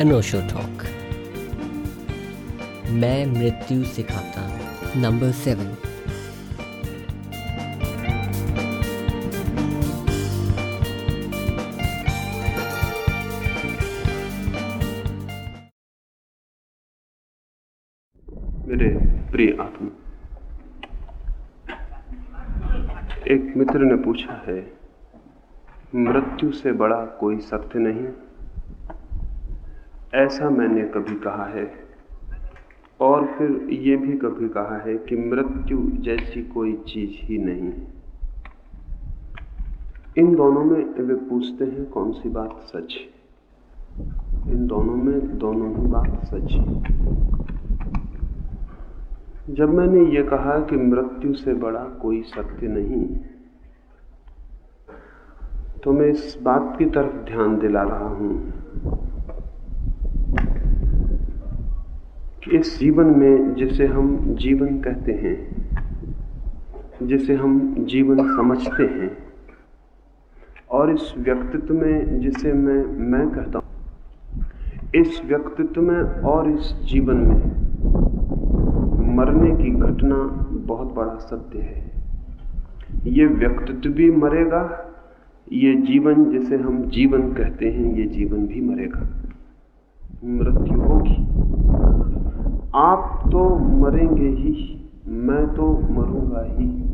अनोशो talk मैं मृत्यु सिखाता नंबर सेवन मेरे प्रिय आत्मा, एक मित्र ने पूछा है, मृत्यु से बड़ा कोई सत्य नहीं ऐसा मैंने कभी कहा है। और फिर ये भी कभी कहा है कि मृत्यु जैसी कोई चीज़ ही नहीं इन दोनों में वे पूछते हैं कौन सी बात सच है। इन दोनों में दोनों ही बात सच है। जब मैंने ये कहा कि मृत्यु से बड़ा कोई सत्य नहीं तो मैं इस बात की तरफ़ ध्यान दिला रहा हूँ। इस जीवन में जिसे हम जीवन कहते हैं, जिसे हम जीवन समझते हैं, और इस व्यक्तित्व में जिसे मैं मैं कहता हूँ, इस व्यक्तित्व में और इस जीवन में मरने की घटना बहुत बड़ा सत्य है। ये व्यक्तित्व भी मरेगा, ये जीवन जिसे हम जीवन कहते हैं, ये जीवन भी मरेगा। मृत्यु होगी। आप तो मरेंगे ही, मैं तो मरूँगा ही।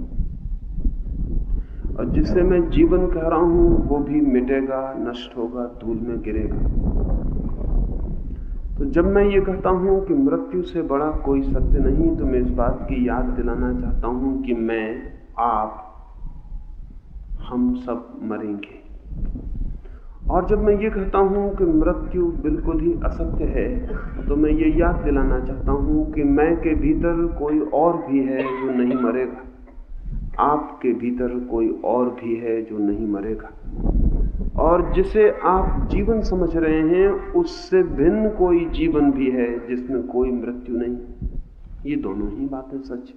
और जिसे मैं जीवन कह रहा हूँ, वो भी मिटेगा, नष्ट होगा, धूल में गिरेगा। तो जब मैं ये कहता हूँ कि मृत्यु से बड़ा कोई सत्य नहीं तो मैं इस बात की याद दिलाना चाहता हूँ कि मैं, आप, हम सब मरेंगे। और जब मैं ये कहता हूँ कि मृत्यु बिल्कुल ही असत्य है तो मैं ये याद दिलाना चाहता हूँ कि मैं के भीतर कोई और भी है जो नहीं मरेगा। आपके भीतर कोई और भी है जो नहीं मरेगा। और जिसे आप जीवन समझ रहे हैं, उससे भिन्न कोई जीवन भी है जिसमें कोई मृत्यु नहीं। ये दोनों ही बातें सच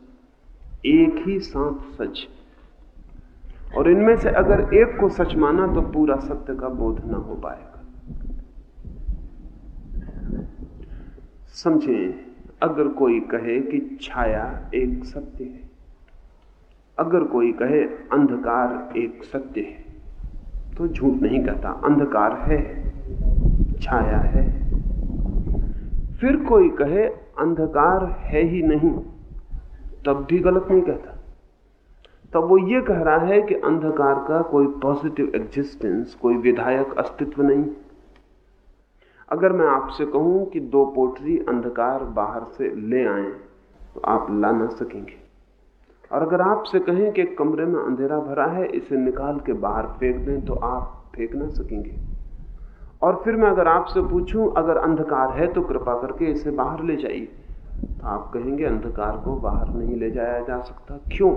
एक ही साथ सच। और इनमें से अगर एक को सच माना तो पूरा सत्य का बोध ना हो पाएगा। समझें, अगर कोई कहे कि छाया एक सत्य है, अगर कोई कहे अंधकार एक सत्य है तो झूठ नहीं कहता, अंधकार है, छाया है। फिर कोई कहे, अंधकार है ही नहीं, तब भी गलत नहीं कहता। तब वो ये कह रहा है कि अंधकार का कोई पॉजिटिव एग्जिस्टेंस कोई विधायक अस्तित्व नहीं। अगर मैं आपसे कहूँ कि दो पोटरी अंधकार बाहर से ले आए तो आप ला ना सकेंगे। और अगर आपसे कहें कि कमरे में अंधेरा भरा है, इसे निकाल के बाहर फेंक दें तो आप फेंक ना सकेंगे। और फिर मैं अगर आपसे पूछूँ, अगर अंधकार है तो कृपा करके इसे बाहर ले जाइए। तो आप कहेंगे, अंधकार को बाहर नहीं ले जाया जा सकता। क्यों?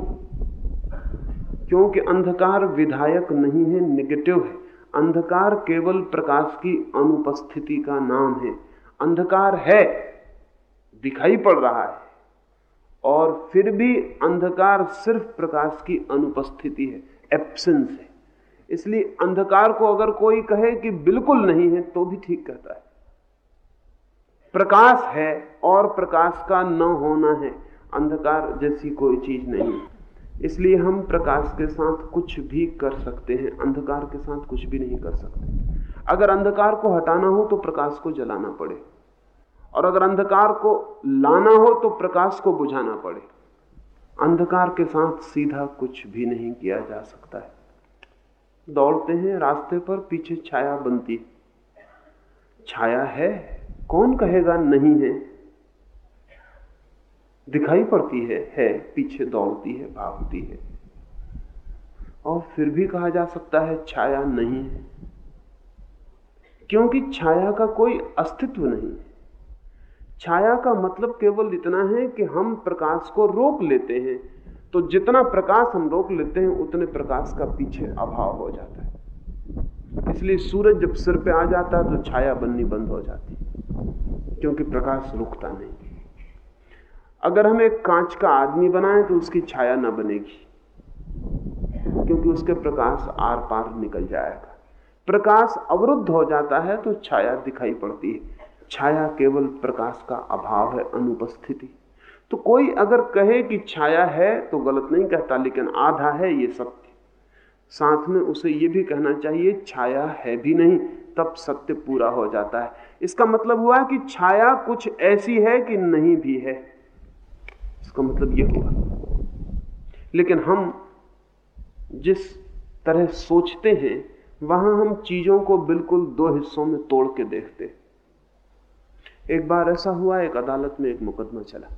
क्योंकि अंधकार विधायक नहीं है निगेटिव है। अंधकार केवल प्रकाश की अनुपस्थिति का नाम है। अंधकार है, दिखाई पड़ रहा है। और फिर भी अंधकार सिर्फ़ प्रकाश की अनुपस्थिति है एब्सेंस है। इसलिए अंधकार को अगर कोई कहे कि बिल्कुल नहीं है तो भी ठीक कहता है। प्रकाश है और प्रकाश का न होना है। अंधकार जैसी कोई चीज़ नहीं इसलिए हम प्रकाश के साथ कुछ भी कर सकते हैं, अंधकार के साथ कुछ भी नहीं कर सकते। अगर अंधकार को हटाना हो तो प्रकाश को जलाना पड़े। और अगर अंधकार को लाना हो तो प्रकाश को बुझाना पड़े। अंधकार के साथ सीधा कुछ भी नहीं किया जा सकता है। दौड़ते हैं रास्ते पर, पीछे छाया बनती छाया है? कौन कहेगा नहीं है? दिखाई पड़ती है है, पीछे दौड़ती है, भागती है। और फिर भी कहा जा सकता है, छाया नहीं है। क्योंकि छाया का कोई अस्तित्व नहीं है। छाया का मतलब केवल इतना है कि हम प्रकाश को रोक लेते हैं। तो जितना प्रकाश हम रोक लेते हैं, उतने प्रकाश का पीछे अभाव हो जाता है। इसलिए सूरज जब सिर पे आ जाता है तो छाया बननी बंद हो जाती है। क्योंकि प्रकाश रुकता नहीं। अगर हम एक कांच का आदमी बनाएँ तो उसकी छाया ना बनेगी, क्योंकि उसके प्रकाश आर पार निकल जाएगा। प्रकाश अवरुद्ध हो जाता है तो छाया दिखाई पड़ती है। छाया केवल प्रकाश का अभाव है, अनुपस्थिति। तो कोई अगर कहे कि छाया है तो गलत नहीं कहता, लेकिन आधा है ये सत्य। साथ में उसे यह भी कहना चाहिए, छाया है भी नहीं, तब सत्य पूरा हो जाता है। इसका मतलब हुआ कि छाया कुछ ऐसी है कि नहीं भी है। इसका मतलब यह हुआ। लेकिन हम जिस तरह सोचते हैं, वहाँ हम चीज़ों को बिल्कुल दो हिस्सों में तोड़ के देखते एक बार ऐसा हुआ, एक अदालत में एक मुकदमा चला।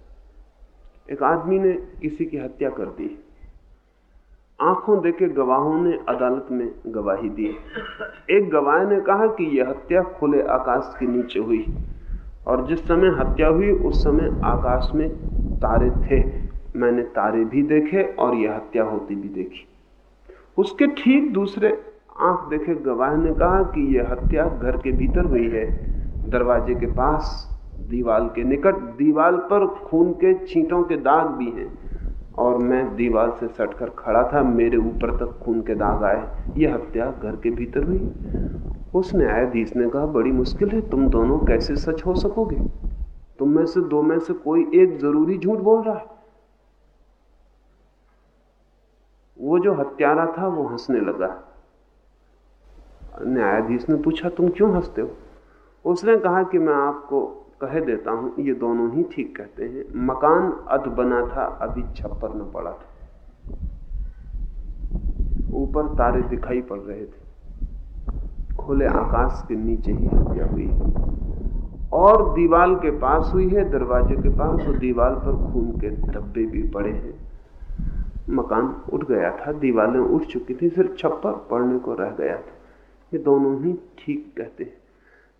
एक आदमी ने किसी की हत्या कर दी। आँखों देखे गवाहों ने अदालत में गवाही दी। एक गवाह ने कहा कि यह हत्या खुले आकाश के नीचे हुई। और जिस समय हत्या हुई, उस समय आकाश में तारे थे, मैंने तारे भी देखे और यह हत्या होती भी देखी। उसके ठीक दूसरे आँख देखे गवाह ने कहा कि यह हत्या घर के भीतर हुई है। दरवाजे के पास, दीवाल के निकट, दीवाल पर खून के छींटों के दाग भी हैं। और मैं दीवार से सटकर खड़ा था, मेरे ऊपर तक खून के दाग आए। यह हत्या घर के भीतर हुई। उस न्यायाधीश ने कहा, बड़ी मुश्किल है, तुम दोनों कैसे सच हो सकोगे? तुम में से दो में से कोई एक ज़रूरी झूठ बोल रहा है? वो जो हत्यारा था, वो हंसने लगा। न्यायाधीश ने पूछा, तुम क्यों हँसते हो? उसने कहा कि मैं आपको कह देता हूँ, ये दोनों ही ठीक कहते हैं। मकान अध बना था, अभी छप्पर में पड़ा था। ऊपर तारे दिखाई पड़ रहे थे। खुले आकाश के नीचे ही हत्या हुई। और दीवाल के पास हुई है, दरवाजे के पास, और दीवाल पर खून के धब्बे भी पड़े हैं। मकान उठ गया था, दीवालें उठ चुकी थी, सिर्फ़ छप्पर पड़ने को रह गया था। ये दोनों ही ठीक कहते हैं।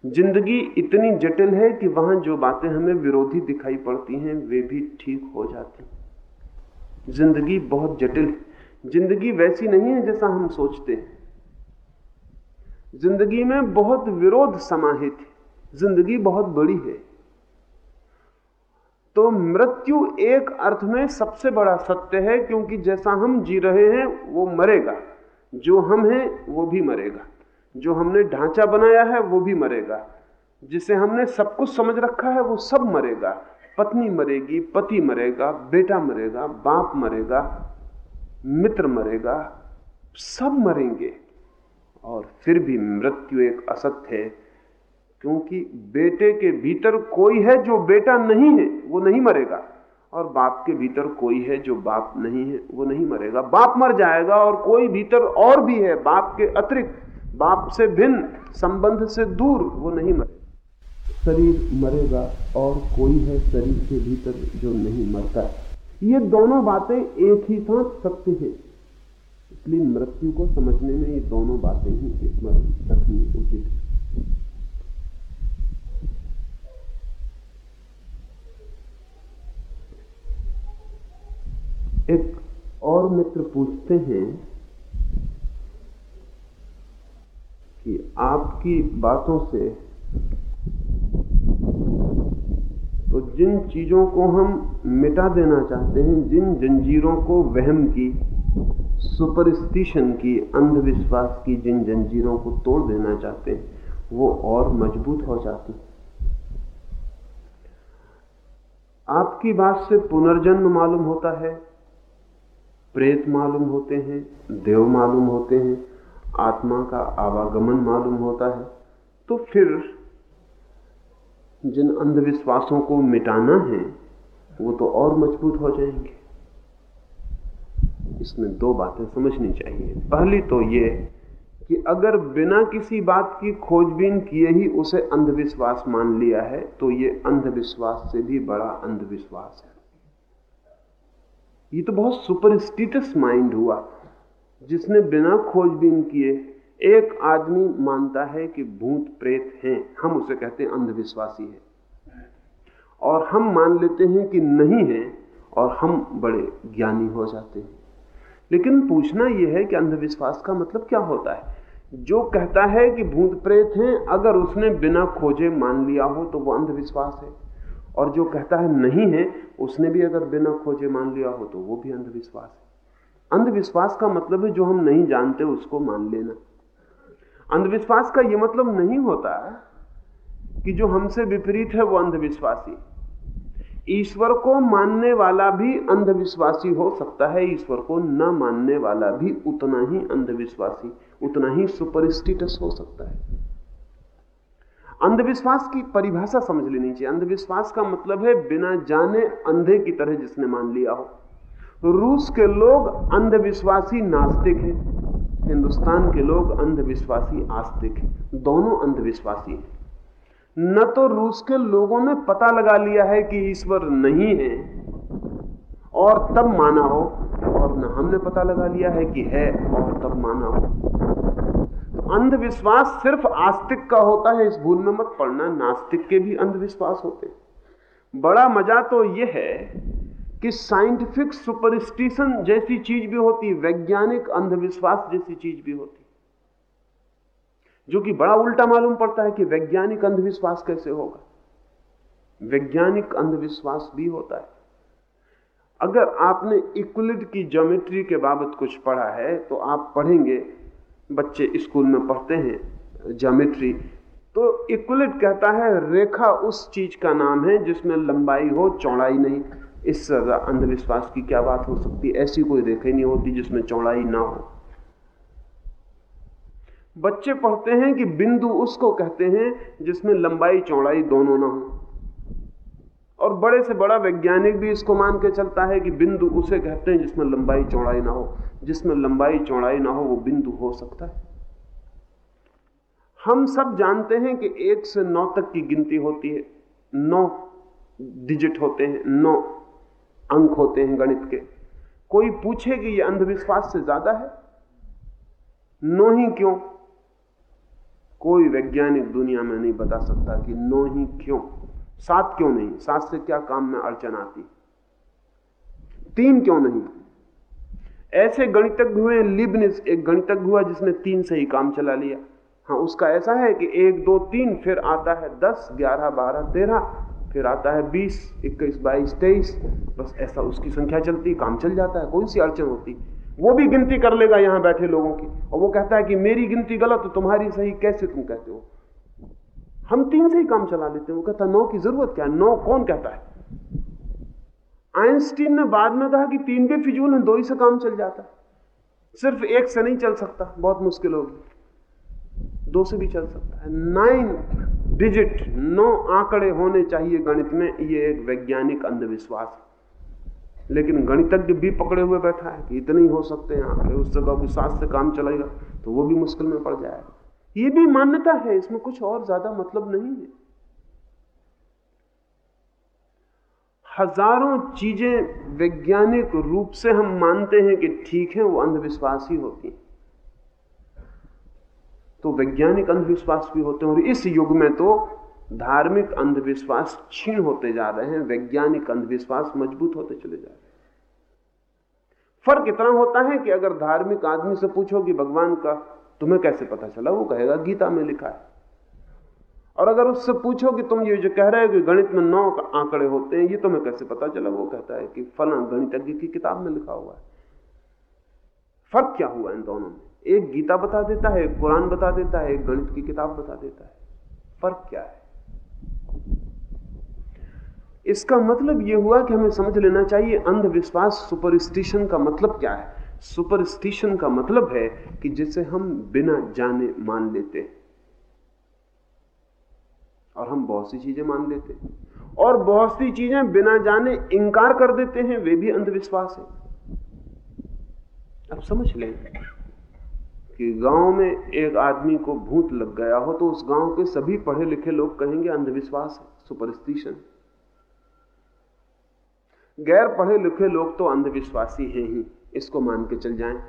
ज़िंदगी इतनी जटिल है कि वहाँ जो बातें हमें विरोधी दिखाई पड़ती हैं, वे भी ठीक हो जाती ज़िंदगी बहुत जटिल है। ज़िंदगी वैसी नहीं है जैसा हम सोचते हैं। ज़िंदगी में बहुत विरोध समाहित है। ज़िंदगी बहुत बड़ी है। तो मृत्यु एक अर्थ में सबसे बड़ा सत्य है, क्योंकि जैसा हम जी रहे हैं, वो मरेगा। जो हम हैं, वो भी मरेगा। जो हमने ढांचा बनाया है, वो भी मरेगा। जिसे हमने सब कुछ समझ रखा है, वो सब मरेगा। पत्नी मरेगी, पति मरेगा, बेटा मरेगा, बाप मरेगा, मित्र मरेगा, सब मरेंगे। और फिर भी मृत्यु एक असत्य है। क्योंकि बेटे के भीतर कोई है जो बेटा नहीं है, वो नहीं मरेगा। और बाप के भीतर कोई है जो बाप नहीं है, वो नहीं मरेगा। बाप मर जाएगा और कोई भीतर और भी है, बाप के अतिरिक्त, बाप से भिन्न, संबंध से दूर, वो नहीं मरे शरीर मरेगा और कोई है शरीर के भीतर जो नहीं मरता ये दोनों बातें एक ही साथ सत्य है। इसलिए मृत्यु को समझने में ये दोनों बातें ही स्मरण रखनी उचित है एक और मित्र पूछते हैं कि आपकी बातों से तो जिन चीज़ों को हम मिटा देना चाहते हैं, जिन जंजीरों को वहम की सुपरस्टिशन की, अंधविश्वास की, जिन जंजीरों को तोड़ देना चाहते हैं, वो और मज़बूत हो जाती आपकी बात से पुनर्जन्म मालूम होता है प्रेत मालूम होते हैं, देव मालूम होते हैं, आत्मा का आवागमन मालूम होता है। तो फिर जिन अंधविश्वासों को मिटाना है, वो तो और मज़बूत हो जाएँगे। इसमें दो बातें समझनी चाहिए। पहली तो ये कि अगर बिना किसी बात की खोजबीन किए ही उसे अंधविश्वास मान लिया है तो ये अंधविश्वास से भी बड़ा अंधविश्वास है। ये तो बहुत सुपरस्टिटस माइंड हुआ, जिसने बिना खोजबीन किए एक आदमी मानता है कि भूत प्रेत हैं। हम उसे कहते हैं अंधविश्वासी है। और हम मान लेते हैं कि नहीं है और हम बड़े ज्ञानी हो जाते हैं। लेकिन पूछना यह है कि अंधविश्वास का मतलब क्या होता है? जो कहता है कि भूत प्रेत हैं, अगर उसने बिना खोजे मान लिया हो तो वो अंधविश्वास है। और जो कहता है नहीं है, उसने भी अगर बिना खोजे मान लिया हो तो वो भी अंधविश्वास है। अंधविश्वास का मतलब है जो हम नहीं जानते उसको मान लेना। अंधविश्वास का यह मतलब नहीं होता कि जो हमसे विपरीत है वो अंधविश्वासी। ईश्वर को मानने वाला भी अंधविश्वासी हो सकता है, ईश्वर को न मानने वाला भी उतना ही अंधविश्वासी, उतना ही सुपरस्टिटस हो सकता है। अंधविश्वास की परिभाषा समझ लेनी चाहिए। अंधविश्वास का मतलब है बिना जाने अंधे की तरह जिसने मान लिया हो। रूस के लोग अंधविश्वासी नास्तिक हैं, हिंदुस्तान के लोग अंधविश्वासी आस्तिक हैं। दोनों अंधविश्वासी हैं। न तो रूस के लोगों ने पता लगा लिया है कि ईश्वर नहीं है, और तब माना हो, और न हमने पता लगा लिया है कि है, और तब माना हो। अंधविश्वास सिर्फ़ आस्तिक का होता है, इस भूल में मत पड़ना, नास्तिक के भी अंधविश्वास होते बड़ा मज़ा तो यह है कि साइंटिफिक सुपरस्टिशन जैसी चीज़ भी होती, वैज्ञानिक अंधविश्वास जैसी चीज़ भी होती, जो कि बड़ा उल्टा मालूम पड़ता है कि वैज्ञानिक अंधविश्वास कैसे होगा। वैज्ञानिक अंधविश्वास भी होता है। अगर आपने इक्वलिड की ज्योमेट्री के बाबत कुछ पढ़ा है तो आप पढ़ेंगे बच्चे स्कूल में पढ़ते हैं, ज्योमेट्री तो इक्वलिड कहता है, रेखा उस चीज़ का नाम है जिसमें लंबाई हो, चौड़ाई नहीं। इससे अंधविश्वास की क्या बात हो सकती ऐसी कोई रेखा नहीं होती जिसमें चौड़ाई ना हो। बच्चे पढ़ते हैं कि बिंदु उसको कहते हैं जिसमें लंबाई, चौड़ाई दोनों ना हो। और बड़े से बड़ा वैज्ञानिक भी इसको मान के चलता है कि बिंदु उसे कहते हैं जिसमें लंबाई चौड़ाई ना हो। जिसमें लंबाई चौड़ाई ना हो, वो बिंदु हो सकता है। हम सब जानते हैं कि एक से नौ तक की गिनती होती है। नौ डिजिट होते हैं, नौ अंक होते हैं गणित के। कोई पूछे कि यह अंधविश्वास से ज़्यादा है? नौ ही क्यों? कोई वैज्ञानिक दुनिया में नहीं बता सकता कि नो ही क्यों? सात क्यों नहीं? सात से क्या काम में अड़चन आती? तीन क्यों नहीं? ऐसे गणितज्ञ हुए लिबनिस एक गणितज्ञ हुआ जिसने तीन से ही काम चला लिया। हाँ उसका ऐसा है कि एक, दो, तीन, फिर आता है दस, ग्यारह, बारह, तेरह, फिर आता है बीस, इक्कीस, बाईस, तेईस, बस ऐसा उसकी संख्या चलती, काम चल जाता है कौन सी अड़चन होती। वो भी गिनती कर लेगा यहाँ बैठे लोगों की, और वो कहता है कि मेरी गिनती गलत तो तुम्हारी सही कैसे तुम कहते हो? हम तीन से ही काम चला लेते हैं। वो कहता, नौ की ज़रूरत क्या है? नौ कौन कहता है? आइंस्टीन ने बाद में कहा कि तीन भी फिजूल है, दो ही से काम चल जाता। सिर्फ़ एक से नहीं चल सकता, बहुत मुश्किल होगी। दो से भी चल सकता है। नाइन डिजिट, नौ आंकड़े होने चाहिए गणित में, ये एक वैज्ञानिक अंधविश्वास है। लेकिन गणितज्ञ भी पकड़े हुए बैठा है कि इतने ही हो सकते हैं आंकड़े उससे बाबू सात से काम चलेगा तो वो भी मुश्किल में पड़ जाएगा। ये भी मान्यता है, इसमें कुछ और ज़्यादा मतलब नहीं है। हज़ारों चीज़ें वैज्ञानिक रूप से हम मानते हैं कि ठीक है, वो अंधविश्वास ही होती है। तो वैज्ञानिक अंधविश्वास भी होते हैं, और इस युग में तो धार्मिक अंधविश्वास क्षीण होते जा रहे हैं, वैज्ञानिक अंधविश्वास मज़बूत होते चले जा रहे हैं। फ़र्क इतना होता है कि अगर धार्मिक आदमी से पूछो कि भगवान का तुम्हें कैसे पता चला? वो कहेगा, गीता में लिखा है। और अगर उससे पूछो कि तुम ये जो कह रहे हो कि गणित में नौ आंकड़े होते हैं, ये तुम्हें कैसे पता चला? वो कहता है कि फला गणितज्ञ की किताब में लिखा हुआ है। फ़र्क क्या हुआ इन दोनों में? एक गीता बता देता है, एक कुरान बता देता है, एक गणित की किताब बता देता है। फ़र्क क्या है? इसका मतलब यह हुआ कि हमें समझ लेना चाहिए, अंधविश्वास, सुपरस्टिशन का मतलब क्या है? सुपरस्टिशन का मतलब है कि जिसे हम बिना जाने मान लेते हैं। और हम बहुत सी चीज़ें मान लेते हैं। और बहुत सी चीज़ें बिना जाने इंकार कर देते हैं, वे भी अंधविश्वास है। अब समझ लें कि गाँव में एक आदमी को भूत लग गया हो तो उस गाँव के सभी पढ़े लिखे लोग कहेंगे अंधविश्वास सुपरस्टिशन। गैर पढ़े लिखे लोग तो अंधविश्वासी हैं ही। इसको मान के चल जाएँ।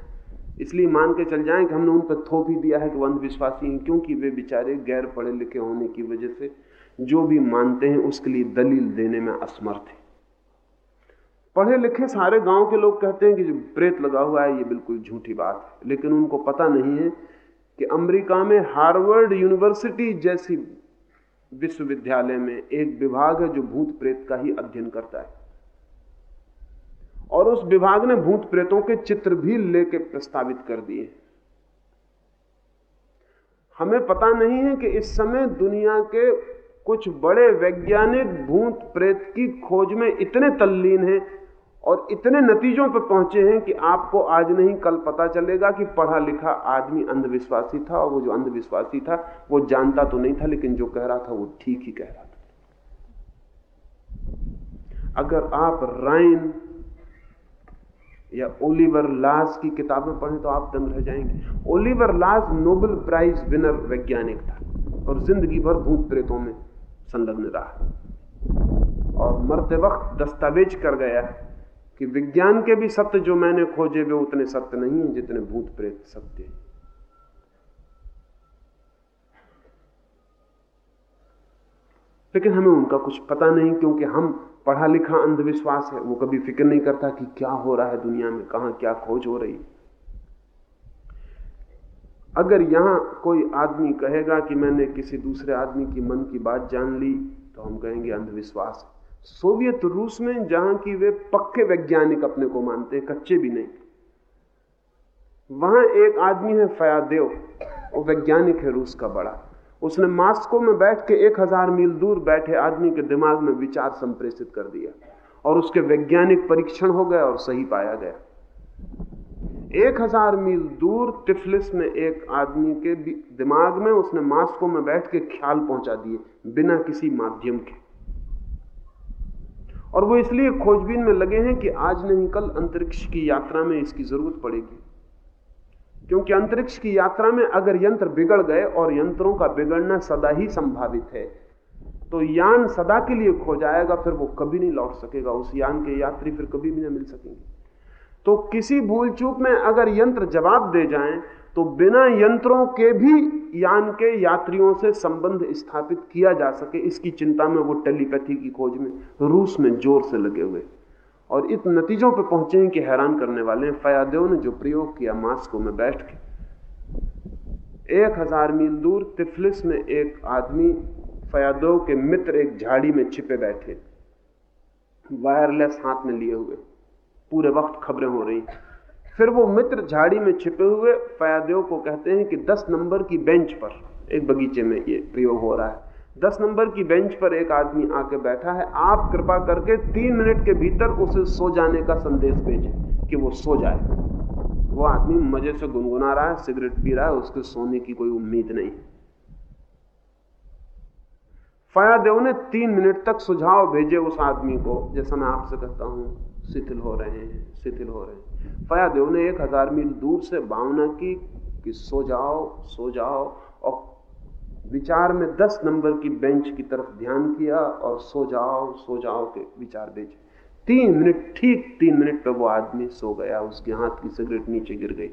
इसलिए मान के चल जाएँ कि हमने उन पर थोप ही दिया है कि वो अंधविश्वासी हैं, क्योंकि वे बेचारे गैर पढ़े लिखे होने की वजह से जो भी मानते हैं, उसके लिए दलील देने में असमर्थ है। पढ़े लिखे सारे गाँव के लोग कहते हैं कि जो प्रेत लगा हुआ है, ये बिल्कुल झूठी बात है। लेकिन उनको पता नहीं है कि अमेरिका में हार्वर्ड यूनिवर्सिटी जैसी विश्वविद्यालय में एक विभाग है जो भूत प्रेत का ही अध्ययन करता है। और उस विभाग ने भूत प्रेतों के चित्र भी लेके प्रस्तावित कर दिए। हमें पता नहीं है कि इस समय दुनिया के कुछ बड़े वैज्ञानिक भूत प्रेत की खोज में इतने तल्लीन हैं और इतने नतीजों पर पहुँचे हैं कि आपको आज नहीं, कल पता चलेगा कि पढ़ा लिखा आदमी अंधविश्वासी था और वो जो अंधविश्वासी था, वो जानता तो नहीं था, लेकिन जो कह रहा था वो ठीक ही कह रहा था। अगर आप राइन या ओलिवर लाज की किताबें पढ़ें तो आप दंग रह जाएँगे। ओलिवर लाज नोबेल प्राइज विनर वैज्ञानिक था और ज़िंदगी भर भूत प्रेतों में संलग्न रहा। और मरते वक्त दस्तावेज़ कर गया कि विज्ञान के भी सत्य जो मैंने खोजे, वे उतने सत्य नहीं है जितने भूत प्रेत सत्य हैं। लेकिन हमें उनका कुछ पता नहीं, क्योंकि हम पढ़ा लिखा अंधविश्वास है, वो कभी फ़िक्र नहीं करता कि क्या हो रहा है दुनिया में, कहा क्या खोज हो रही अगर यहाँ कोई आदमी कहेगा कि मैंने किसी दूसरे आदमी की मन की बात जान ली तो हम कहेंगे अंधविश्वास सोवियत रूस में, जहाँ की वे पक्के वैज्ञानिक अपने को मानते हैं, कच्चे भी नहीं। वहाँ एक आदमी है फयादेव, वो वैज्ञानिक है रूस का बड़ा। उसने मास्को में बैठ के एक हज़ार मील दूर बैठे आदमी के दिमाग में विचार संप्रेषित कर दिया और उसके वैज्ञानिक परीक्षण हो गए और सही पाया गया। एक हज़ार मील दूर टिफलिस में एक आदमी के दिमाग में उसने मास्को में बैठ के ख्याल पहुँचा दिए बिना किसी माध्यम के। और वो इसलिए खोजबीन में लगे हैं कि आज नहीं, कल अंतरिक्ष की यात्रा में इसकी ज़रूरत पड़ेगी। क्योंकि अंतरिक्ष की यात्रा में अगर यंत्र बिगड़ गए और यंत्रों का बिगड़ना सदा ही संभावित है तो यान सदा के लिए खो जाएगा, फिर वो कभी नहीं लौट सकेगा। उस यान के यात्री फिर कभी भी नहीं मिल सकेंगे। तो किसी भूल चूक में अगर यंत्र जवाब दे जाएँ तो बिना यंत्रों के भी यान के यात्रियों से संबंध स्थापित किया जा सके। इसकी चिंता में वो टेलीपैथी की खोज में, रूस में ज़ोर से लगे हुए। और इत नतीजों पर पहुँचे हैं कि हैरान करने वाले हैं। फयादेव ने जो प्रयोग किया, मास्को में बैठ के। एक हज़ार मील दूर तिफलिस में एक आदमी फयादो के मित्र एक झाड़ी में छिपे बैठे। वायरलेस हाथ में लिए हुए। पूरे वक्त खबरें हो रही। फिर वो मित्र झाड़ी में छिपे हुए फयादेव को कहते हैं कि दस नंबर की बेंच पर, एक बगीचे में ये प्रयोग हो रहा है। दस नंबर की बेंच पर एक आदमी आके बैठा है। आप कृपा करके तीन मिनट के भीतर उसे सो जाने का संदेश भेजें कि वो सो जाए। वो आदमी मज़े से गुनगुना रहा है, सिगरेट पी रहा है, उसके सोने की कोई उम्मीद नहीं। फयादेव ने तीन मिनट तक सुझाव भेजे उस आदमी को, जैसा मैं आपसे कहता हूँ, शिथिल हो रहे हैं, शिथिल हो रहे हैं। फयादेव ने एक हज़ार मील दूर से भावना की कि सो जाओ सो जाओ। विचार में दस नंबर की बेंच की तरफ़ ध्यान किया और सो जाओ सो जाओ के विचार भेजे तीन मिनट, ठीक तीन मिनट पर वो आदमी सो गया, उसके हाथ की सिगरेट नीचे गिर गई।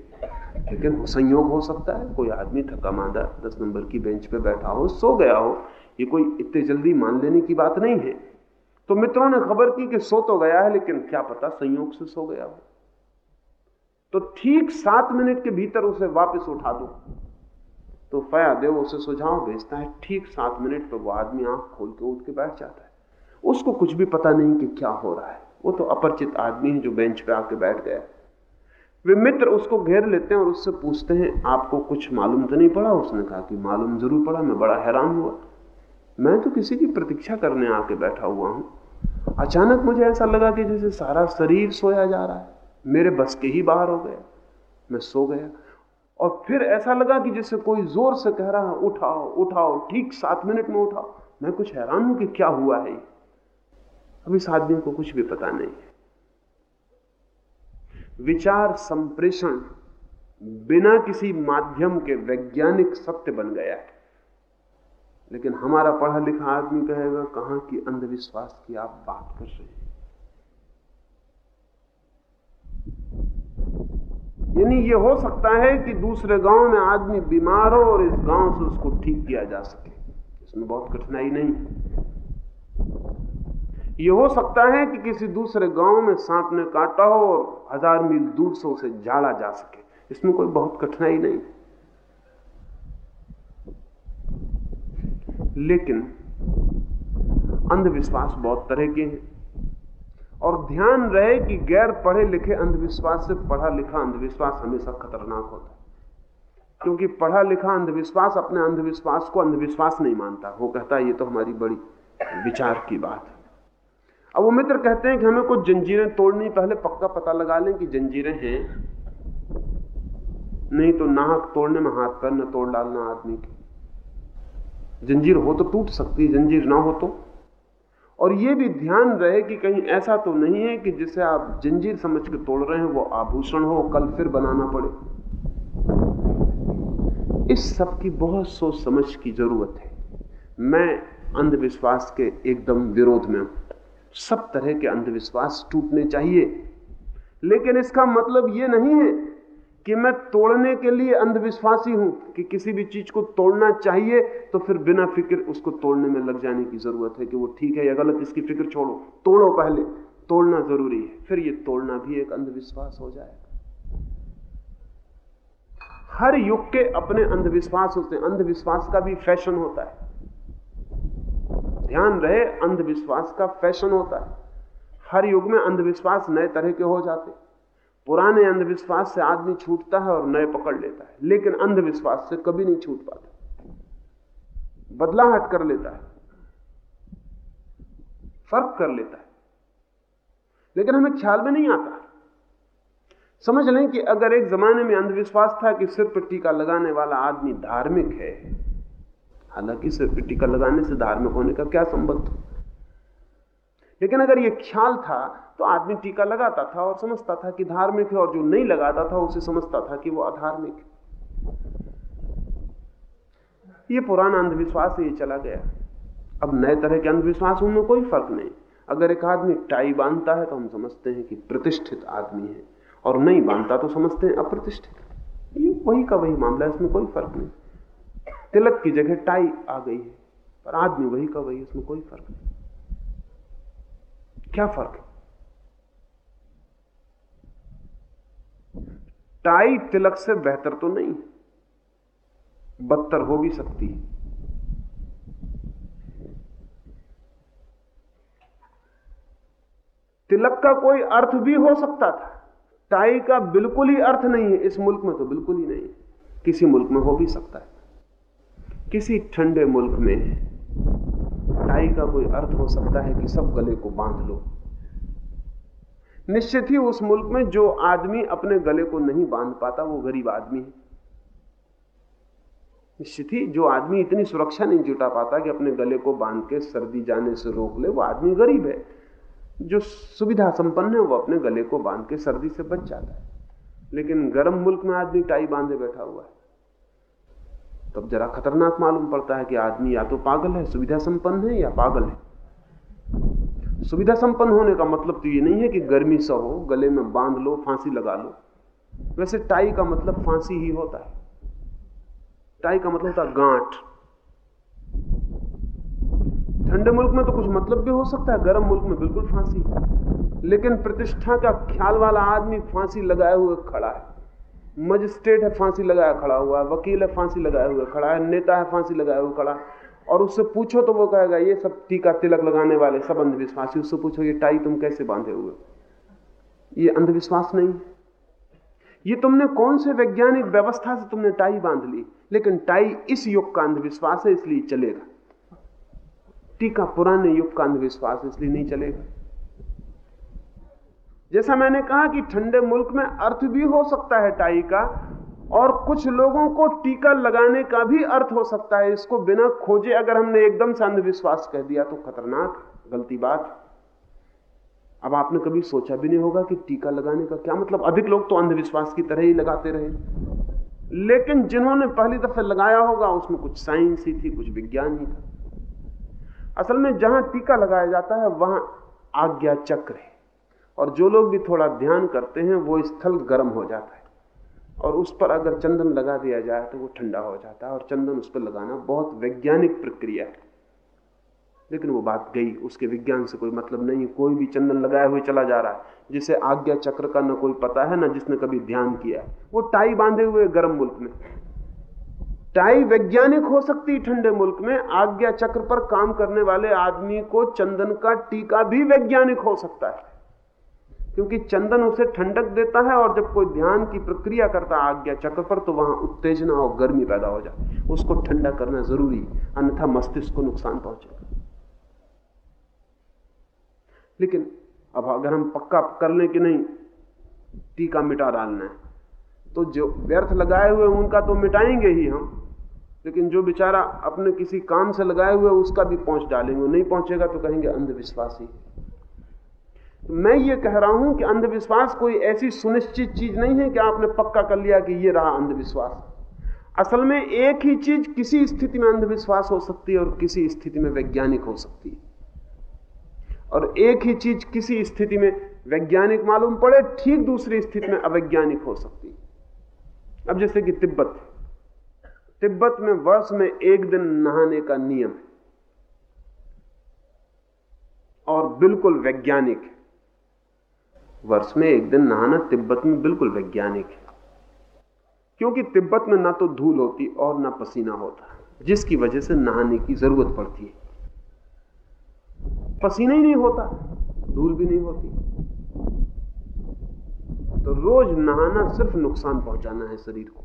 लेकिन संयोग हो सकता है, कोई आदमी थका मांदा दस नंबर की बेंच पे बैठा हो, सो गया हो। ये कोई इतने जल्दी मान लेने की बात नहीं है। तो मित्रों ने खबर की कि सो तो गया है, लेकिन क्या पता संयोग से सो गया हो। तो ठीक सात मिनट के भीतर उसे वापस उठा दो। तो फया देव उसे सुझाव भेजता है, ठीक सात मिनट पर वो आदमी आँख खोल के उठ के बैठ जाता है। उसको कुछ भी पता नहीं कि क्या हो रहा है। वो तो अपरिचित आदमी है जो बेंच पे आके बैठ गया वे मित्र उसको घेर लेते हैं और उससे पूछते हैं, आपको कुछ मालूम तो नहीं पड़ा? उसने कहा कि मालूम ज़रूर पड़ा, मैं बड़ा हैरान हुआ। मैं तो किसी की प्रतीक्षा करने आके बैठा हुआ हूँ। अचानक मुझे ऐसा लगा कि जैसे सारा शरीर सोया जा रहा है। मेरे बस के ही बाहर हो गया मैं सो गया और फिर ऐसा लगा कि जैसे कोई ज़ोर से कह रहा है, उठाओ उठाओ, ठीक सात मिनट में उठाओ। मैं कुछ हैरान हूँ कि क्या हुआ है। अब इस आदमी को कुछ भी पता नहीं है। विचार संप्रेषण बिना किसी माध्यम के वैज्ञानिक सत्य बन गया है। लेकिन हमारा पढ़ा लिखा आदमी कहेगा, कहाँ की अंधविश्वास की आप बात कर रहे हैं? यानी ये हो सकता है कि दूसरे गाँव में आदमी बीमार हो और इस गाँव से उसको ठीक किया जा सके। इसमें बहुत कठिनाई नहीं। ये हो सकता है कि किसी दूसरे गाँव में सांप ने काटा हो और हज़ार मील दूर से उसे झाड़ा जा सके। इसमें कोई बहुत कठिनाई नहीं। लेकिन अंधविश्वास बहुत तरह के हैं। और ध्यान रहे कि गैर पढ़े लिखे अंधविश्वास से पढ़ा लिखा अंधविश्वास हमेशा खतरनाक होता है। क्योंकि पढ़ा लिखा अंधविश्वास अपने अंधविश्वास को अंधविश्वास नहीं मानता। वो कहता है, ये तो हमारी बड़ी विचार की बात है। अब वो मित्र कहते हैं कि हमें कुछ जंजीरें तोड़नी, पहले पक्का पता लगा लें कि जंजीरें हैं। नहीं तो नाहक तोड़ने में हाथ पैर न तोड़ डालना आदमी की। जंजीर हो तो टूट सकती जंजीर ना हो तो और ये भी ध्यान रहे कि कहीं ऐसा तो नहीं है कि जिसे आप जंजीर समझ के तोड़ रहे हैं, वो आभूषण हो, कल फिर बनाना पड़े। इस सब की बहुत सोच समझ की ज़रूरत है। मैं अंधविश्वास के एकदम विरोध में हूँ। सब तरह के अंधविश्वास टूटने चाहिए। लेकिन इसका मतलब यह नहीं है कि मैं तोड़ने के लिए अंधविश्वासी हूँ कि किसी भी चीज़ को तोड़ना चाहिए तो फिर बिना फ़िक्र उसको तोड़ने में लग जाने की ज़रूरत है कि वो ठीक है या गलत, इसकी फ़िक्र छोड़ो। तोड़ो पहले। तोड़ना ज़रूरी है, फिर ये तोड़ना भी एक अंधविश्वास हो जाएगा। हर युग के अपने अंधविश्वास होते हैं। अंधविश्वास का भी फ़ैशन होता है। ध्यान रहे, अंधविश्वास का फ़ैशन होता है। हर युग में अंधविश्वास नए तरह के हो जाते पुराने अंधविश्वास से आदमी छूटता है और नए पकड़ लेता है, लेकिन अंधविश्वास से कभी नहीं छूट पाता। बदलाहट कर लेता है, फ़र्क कर लेता है। लेकिन हमें ख्याल में नहीं आता। समझ लें कि अगर एक जमाने में अंधविश्वास था कि सिर पर टीका लगाने वाला आदमी धार्मिक है, हालाँकि सिर पर टीका लगाने से धार्मिक होने का क्या संबंध? लेकिन अगर यह ख्याल था तो आदमी टीका लगाता था और समझता था कि धार्मिक है और जो नहीं लगाता था, उसे समझता था कि वो अधार्मिक है। ये पुराना अंधविश्वास ये चला गया। अब नए तरह के अंधविश्वास, उनमें कोई फ़र्क नहीं। अगर एक आदमी टाई बांधता है तो हम समझते हैं कि प्रतिष्ठित आदमी है। और नहीं बांधता तो समझते हैं अप्रतिष्ठित। ये वही का वही मामला है, इसमें कोई फ़र्क नहीं। तिलक की जगह टाई आ गई है, पर आदमी वही का वही, इसमें कोई फ़र्क नहीं। क्या फ़र्क है? टाई तिलक से बेहतर तो नहीं, बदतर हो भी सकती है। तिलक का कोई अर्थ भी हो सकता था, टाई का बिल्कुल ही अर्थ नहीं है, इस मुल्क में तो बिल्कुल ही नहीं, किसी मुल्क में हो भी सकता है, किसी ठंडे मुल्क में टाई का कोई अर्थ हो सकता है कि सब गले को बाँध लो। निश्चित ही उस मुल्क में जो आदमी अपने गले को नहीं बाँध पाता, वो गरीब आदमी है। निश्चित ही जो आदमी इतनी सुरक्षा नहीं जुटा पाता कि अपने गले को बाँध के सर्दी जाने से रोक ले, वो आदमी गरीब है। जो सुविधा संपन्न है, वो अपने गले को बाँध के सर्दी से बच जाता है। लेकिन गर्म मुल्क में आदमी टाई बांधे बैठा हुआ है। तब जरा खतरनाक मालूम पड़ता है कि आदमी या तो पागल है, सुविधा संपन्न है या पागल है। सुविधा संपन्न होने का मतलब तो ये नहीं है कि गर्मी सहो गले में बाँध लो, फांसी लगा लो। वैसे टाई का मतलब फांसी ही होता है। टाई का मतलब होता गांठ। ठंडे मुल्क में तो कुछ मतलब भी हो सकता है, गर्म मुल्क में बिल्कुल फांसी। लेकिन प्रतिष्ठा का ख्याल वाला आदमी फांसी लगाए हुए खड़ा है। मजिस्ट्रेट है, फांसी लगाया खड़ा हुआ है, वकील है, फांसी लगाए हुए खड़ा है, नेता है, फांसी लगाए हुए खड़ा और उससे पूछो तो वो कहेगा, ये सब टीका तिलक लगाने वाले सब अंधविश्वासी, उससे पूछो, ये टाई तुम कैसे बांधे हुए ये अंधविश्वास नहीं ये तुमने कौन से वैज्ञानिक व्यवस्था से तुमने टाई बाँध ली? लेकिन टाई इस युग का अंधविश्वास है, इसलिए चलेगा। टीका पुराने युग का अंधविश्वास इसलिए नहीं चलेगा। जैसा मैंने कहा कि ठंडे मुल्क में अर्थ भी हो सकता है टाई का, और कुछ लोगों को टीका लगाने का भी अर्थ हो सकता है। इसको बिना खोजे अगर हमने एकदम से अंधविश्वास कह दिया तो खतरनाक, गलती बात। अब आपने कभी सोचा भी नहीं होगा कि टीका लगाने का क्या मतलब? अधिक लोग तो अंधविश्वास की तरह ही लगाते रहे। लेकिन जिन्होंने पहली दफे लगाया होगा, उसमें कुछ साइंस ही थी, कुछ विज्ञान ही था। असल में जहाँ टीका लगाया जाता है, वहाँ आज्ञा चक्र है। और जो लोग भी थोड़ा ध्यान करते हैं, वो स्थल गर्म हो जाता है। और उस पर अगर चंदन लगा दिया जाए तो वो ठंडा हो जाता है और चंदन उस पर लगाना बहुत वैज्ञानिक प्रक्रिया है। लेकिन वो बात गई, उसके विज्ञान से कोई मतलब नहीं कोई भी चंदन लगाए हुए चला जा रहा है। जिसे आज्ञा चक्र का ना कोई पता है, ना जिसने कभी ध्यान किया वो टाई बांधे हुए गर्म मुल्क में। टाई वैज्ञानिक हो सकती ठंडे मुल्क में। आज्ञा चक्र पर काम करने वाले आदमी को चंदन का टीका भी वैज्ञानिक हो सकता है। क्योंकि चंदन उसे ठंडक देता है और जब कोई ध्यान की प्रक्रिया करता है आज्ञा चक्र पर तो वहाँ उत्तेजना और गर्मी पैदा हो जाती उसको ठंडा करना ज़रूरी अन्यथा मस्तिष्क को नुकसान पहुंचेगा। लेकिन अब अगर हम पक्का कर लें कि नहीं, टीका मिटा डालना है तो जो व्यर्थ लगाए हुए उनका तो मिटाएँगे ही हम। लेकिन जो बेचारा अपने किसी काम से लगाए हुए उसका भी पहुँच डालेंगे। नहीं पहुंचेगा तो कहेंगे अंधविश्वासी। मैं ये कह रहा हूँ कि अंधविश्वास कोई ऐसी सुनिश्चित चीज़ नहीं है कि आपने पक्का कर लिया कि ये रहा अंधविश्वास। असल में एक ही चीज़ किसी स्थिति में अंधविश्वास हो सकती है और किसी स्थिति में वैज्ञानिक हो सकती है। और एक ही चीज़ किसी स्थिति में वैज्ञानिक मालूम पड़े, ठीक दूसरी स्थिति में अवैज्ञानिक हो सकती है। अब जैसे कि तिब्बत तिब्बत में वर्ष में एक दिन नहाने का नियम है। और बिल्कुल वैज्ञानिक है। वर्ष में एक दिन नहाना तिब्बत में बिल्कुल वैज्ञानिक है। क्योंकि तिब्बत में ना तो धूल होती और ना पसीना होता, जिसकी वजह से नहाने की ज़रूरत पड़ती है। पसीना ही नहीं होता, धूल भी नहीं होती। तो रोज नहाना सिर्फ़ नुकसान पहुंचाना है शरीर को।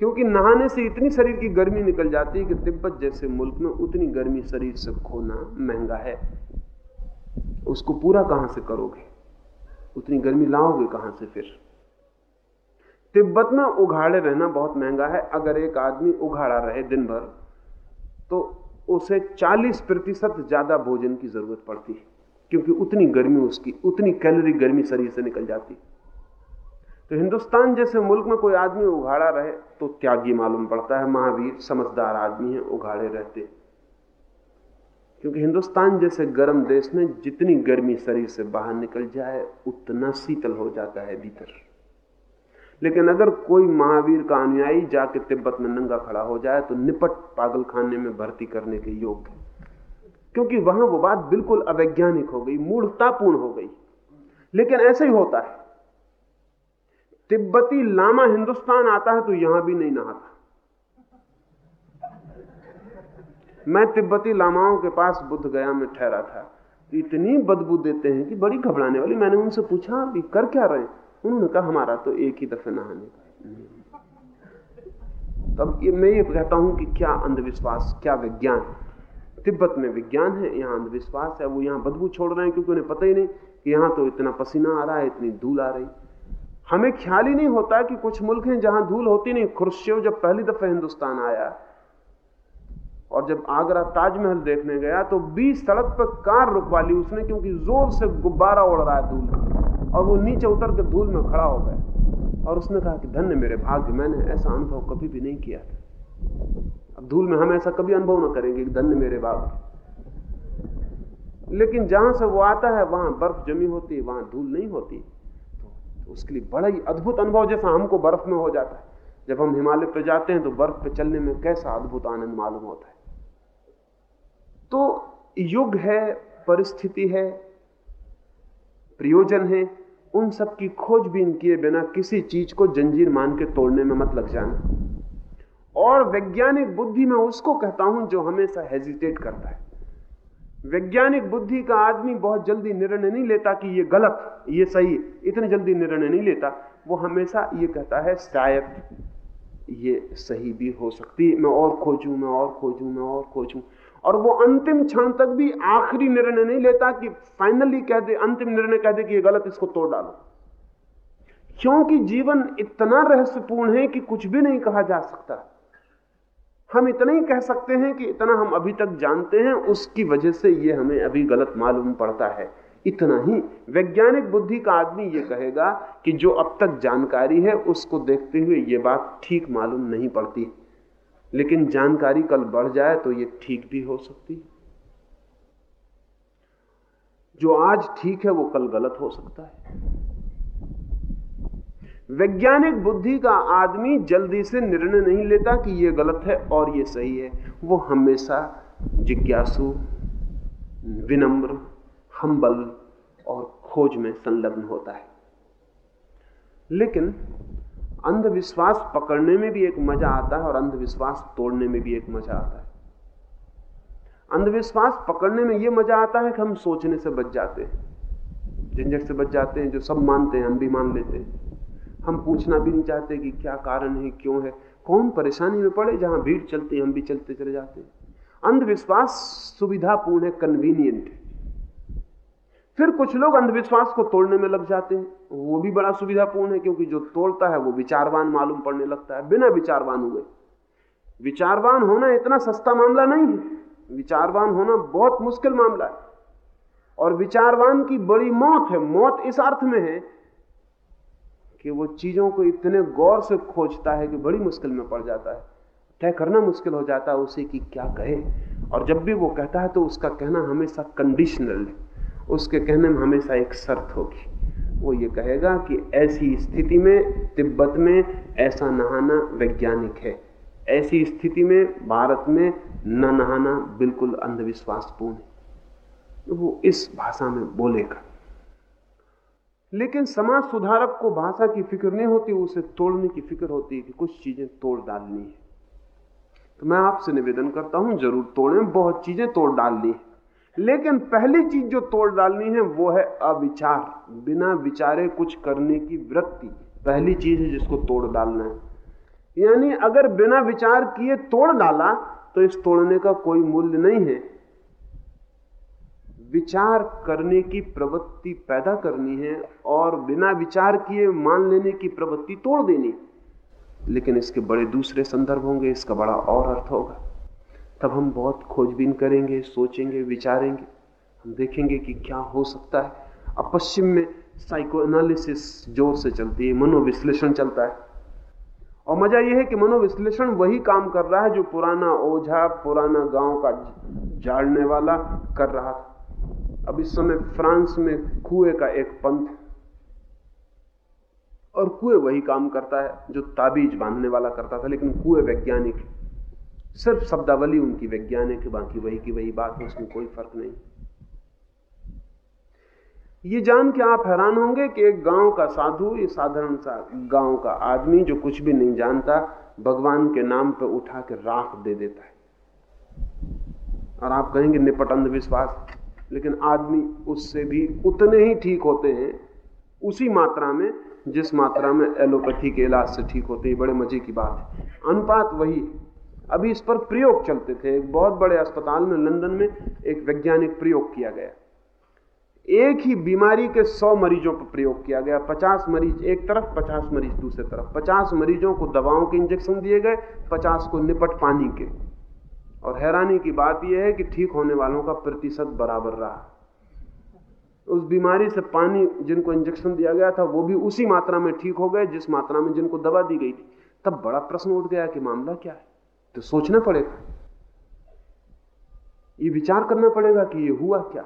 क्योंकि नहाने से इतनी शरीर की गर्मी निकल जाती है कि तिब्बत जैसे मुल्क में उतनी गर्मी शरीर से खोना महँगा है। उसको पूरा कहाँ से करोगे? उतनी गर्मी लाओगे कहाँ से फिर? तिब्बत में उघाड़े रहना बहुत महँगा है। अगर एक आदमी उघाड़ा रहे दिन भर तो उसे 40 प्रतिशत ज़्यादा भोजन की ज़रूरत पड़ती है, क्योंकि उतनी गर्मी उसकी, उतनी कैलोरी गर्मी शरीर से निकल जाती तो हिंदुस्तान जैसे मुल्क में कोई आदमी उघाड़ा रहे तो त्यागी मालूम पड़ता है। महावीर समझदार आदमी है, उघाड़े रहते क्योंकि हिंदुस्तान जैसे गर्म देश में जितनी गर्मी शरीर से बाहर निकल जाए, उतना शीतल हो जाता है भीतर। लेकिन अगर कोई महावीर का अनुयायी जाके तिब्बत में नंगा खड़ा हो जाए तो निपट पागल खाने में भर्ती करने के योग्य क्योंकि वहाँ वो बात बिल्कुल अवैज्ञानिक हो गई मूर्तापूर्ण हो गई। लेकिन ऐसे ही होता है। तिब्बती लामा हिंदुस्तान आता है तो यहाँ भी नहीं नहाता। मैं तिब्बती लामाओं के पास बुद्ध गया में ठहरा था। इतनी बदबू देते हैं कि बड़ी घबराने वाली, मैंने उनसे पूछा कि कर क्या रहे उन्होंने कहा, हमारा तो एक ही दफे नहाने तब ये मैं ये कहता हूँ कि क्या अंधविश्वास, क्या विज्ञान। तिब्बत में विज्ञान है, यहाँ अंधविश्वास है, वो यहाँ बदबू छोड़ रहे हैं, क्योंकि उन्हें पता ही नहीं कि यहाँ तो इतना पसीना आ रहा है, इतनी धूल आ रही हमें ख्याल ही नहीं होता कि कुछ मुल्क हैं जहाँ धूल होती नहीं। खुर्शियों जब पहली दफे हिंदुस्तान आया और जब आगरा ताजमहल देखने गया तो बीस सड़क पर कार रुकवा ली उसने क्योंकि ज़ोर से गुब्बारा उड़ रहा है धूल और वो नीचे उतर के धूल में खड़ा हो गया। और उसने कहा कि धन्य मेरे भाग्य, मैंने ऐसा अनुभव कभी भी नहीं किया था। अब धूल में हम ऐसा कभी अनुभव ना करेंगे कि धन्य मेरे भाग्य। लेकिन जहाँ से वो आता है, वहाँ बर्फ़ जमी होती है, वहाँ धूल नहीं होती। तो उसके लिए बड़ा ही अद्भुत अनुभव जैसा हमको बर्फ़ में हो जाता है। जब हम हिमालय पर जाते हैं तो बर्फ़ पे चलने में कैसा अद्भुत आनंद मालूम होता है। तो युग है, परिस्थिति है, प्रयोजन है, उन सब की खोजबीन किए बिना किसी चीज़ को जंजीर मान के तोड़ने में मत लग जाना। और वैज्ञानिक बुद्धि में उसको कहता हूँ जो हमेशा हेजिटेट करता है। वैज्ञानिक बुद्धि का आदमी बहुत जल्दी निर्णय नहीं लेता कि ये गलत, ये सही, इतने जल्दी निर्णय नहीं लेता। वो हमेशा ये कहता है, शायद ये सही भी हो सकती मैं और खोजूं, मैं और खोजूं, मैं और खोजूं। और वो अंतिम क्षण तक भी आखिरी निर्णय नहीं लेता कि फाइनली कह दे, अंतिम निर्णय कह दे कि ये गलत, इसको तोड़ डालो। क्योंकि जीवन इतना रहस्यपूर्ण है कि कुछ भी नहीं कहा जा सकता। हम इतना ही कह सकते हैं कि इतना हम अभी तक जानते हैं, उसकी वजह से ये हमें अभी गलत मालूम पड़ता है। इतना ही। वैज्ञानिक बुद्धि का आदमी ये कहेगा कि जो अब तक जानकारी है, उसको देखते हुए ये बात ठीक मालूम नहीं पड़ती। लेकिन जानकारी कल बढ़ जाए तो ये ठीक भी हो सकती है। जो आज ठीक है वो कल गलत हो सकता है। वैज्ञानिक बुद्धि का आदमी जल्दी से निर्णय नहीं लेता कि यह गलत है और ये सही है। वो हमेशा जिज्ञासु, विनम्र, हम्बल और खोज में संलग्न होता है। लेकिन अंधविश्वास पकड़ने में भी एक मज़ा आता है और अंधविश्वास तोड़ने में भी एक मज़ा आता है। अंधविश्वास पकड़ने में यह मज़ा आता है कि हम सोचने से बच जाते हैं, झंझट से बच जाते हैं, जो सब मानते हैं, हम भी मान लेते हैं। हम पूछना भी नहीं चाहते कि क्या कारण है, क्यों है। कौन परेशानी में पड़े, जहाँ भीड़ चलती है, हम भी चलते चले जाते हैं। अंधविश्वास सुविधापूर्ण है कन्वीनियंट है। फिर कुछ लोग अंधविश्वास को तोड़ने में लग जाते हैं। वो भी बड़ा सुविधापूर्ण है, क्योंकि जो तोड़ता है वो विचारवान मालूम पड़ने लगता है, बिना विचारवान हुए। विचारवान होना इतना सस्ता मामला नहीं है। विचारवान होना बहुत मुश्किल मामला है। और विचारवान की बड़ी मौत है, मौत इस अर्थ में है कि वो चीज़ों को इतने गौर से खोजता है कि बड़ी मुश्किल में पड़ जाता है। तय करना मुश्किल हो जाता है उसे कि क्या कहे। और जब भी वो कहता है तो उसका कहना हमेशा कंडीशनल है। उसके कहने में हमेशा एक शर्त होगी। वो ये कहेगा कि ऐसी स्थिति में, तिब्बत में ऐसा नहाना वैज्ञानिक है। ऐसी स्थिति में, भारत में न नहाना बिल्कुल अंधविश्वासपूर्ण है। वो इस भाषा में बोलेगा। लेकिन समाज सुधारक को भाषा की फ़िक्र नहीं होती, उसे तोड़ने की फ़िक्र होती है कि कुछ चीज़ें तोड़ डालनी है। तो मैं आपसे निवेदन करता हूँ, ज़रूर तोड़ें, बहुत चीज़ें तोड़ डालनी है। लेकिन पहली चीज़ जो तोड़ डालनी है, वो है अविचार। बिना विचारे कुछ करने की वृत्ति। पहली चीज़ है जिसको तोड़ डालना है। यानी अगर बिना विचार किए तोड़ डाला तो इस तोड़ने का कोई मूल्य नहीं है। विचार करने की प्रवृत्ति पैदा करनी है और बिना विचार किए मान लेने की प्रवृत्ति तोड़ देनी। लेकिन इसके बड़े दूसरे संदर्भ होंगे, इसका बड़ा और अर्थ होगा। तब हम बहुत खोजबीन करेंगे, सोचेंगे, विचारेंगे। हम देखेंगे कि क्या हो सकता है। अब पश्चिम में साइको एनालिसिस ज़ोर से चलती है, मनोविश्लेषण चलता है। और मज़ा यह है कि मनोविश्लेषण वही काम कर रहा है जो पुराना ओझा, पुराना गाँव का झाड़ने वाला कर रहा था। अब इस समय फ्रांस में कुएँ का एक पंथ और कुएँ वही काम करता है जो ताबीज बांधने वाला करता था, लेकिन कुएँ वैज्ञानिक सिर्फ़ शब्दावली उनकी, वैज्ञानिक है, बाकी वही की वही बात है, उसमें कोई फ़र्क नहीं। ये जान के आप हैरान होंगे कि एक गाँव का साधु, ये साधारण सा गाँव का आदमी जो कुछ भी नहीं जानता, भगवान के नाम पर उठा के राख दे देता है। और आप कहेंगे, निपट अंधविश्वास। लेकिन आदमी उससे भी उतने ही ठीक होते हैं, उसी मात्रा में, जिस मात्रा में एलोपैथी के इलाज से ठीक होते हैं बड़े मज़े की बात है। अनुपात वही अभी इस पर प्रयोग चलते थे। एक बहुत बड़े अस्पताल में, लंदन में एक वैज्ञानिक प्रयोग किया गया। एक ही बीमारी के सौ मरीजों पर प्रयोग किया गया। पचास मरीज़, एक तरफ़ पचास मरीज़, दूसरे तरफ़ पचास मरीजों को दवाओं के इंजेक्शन दिए गए, पचास को निपट पानी के। और हैरानी की बात यह है कि ठीक होने वालों का प्रतिशत बराबर रहा। उस बीमारी से पानी जिनको इंजेक्शन दिया गया था, वो भी उसी मात्रा में ठीक हो गए, जिस मात्रा में जिनको दवा दी गई थी। तब बड़ा प्रश्न उठ गया कि मामला क्या है? तो सोचना पड़ेगा। ये विचार करना पड़ेगा कि ये हुआ क्या?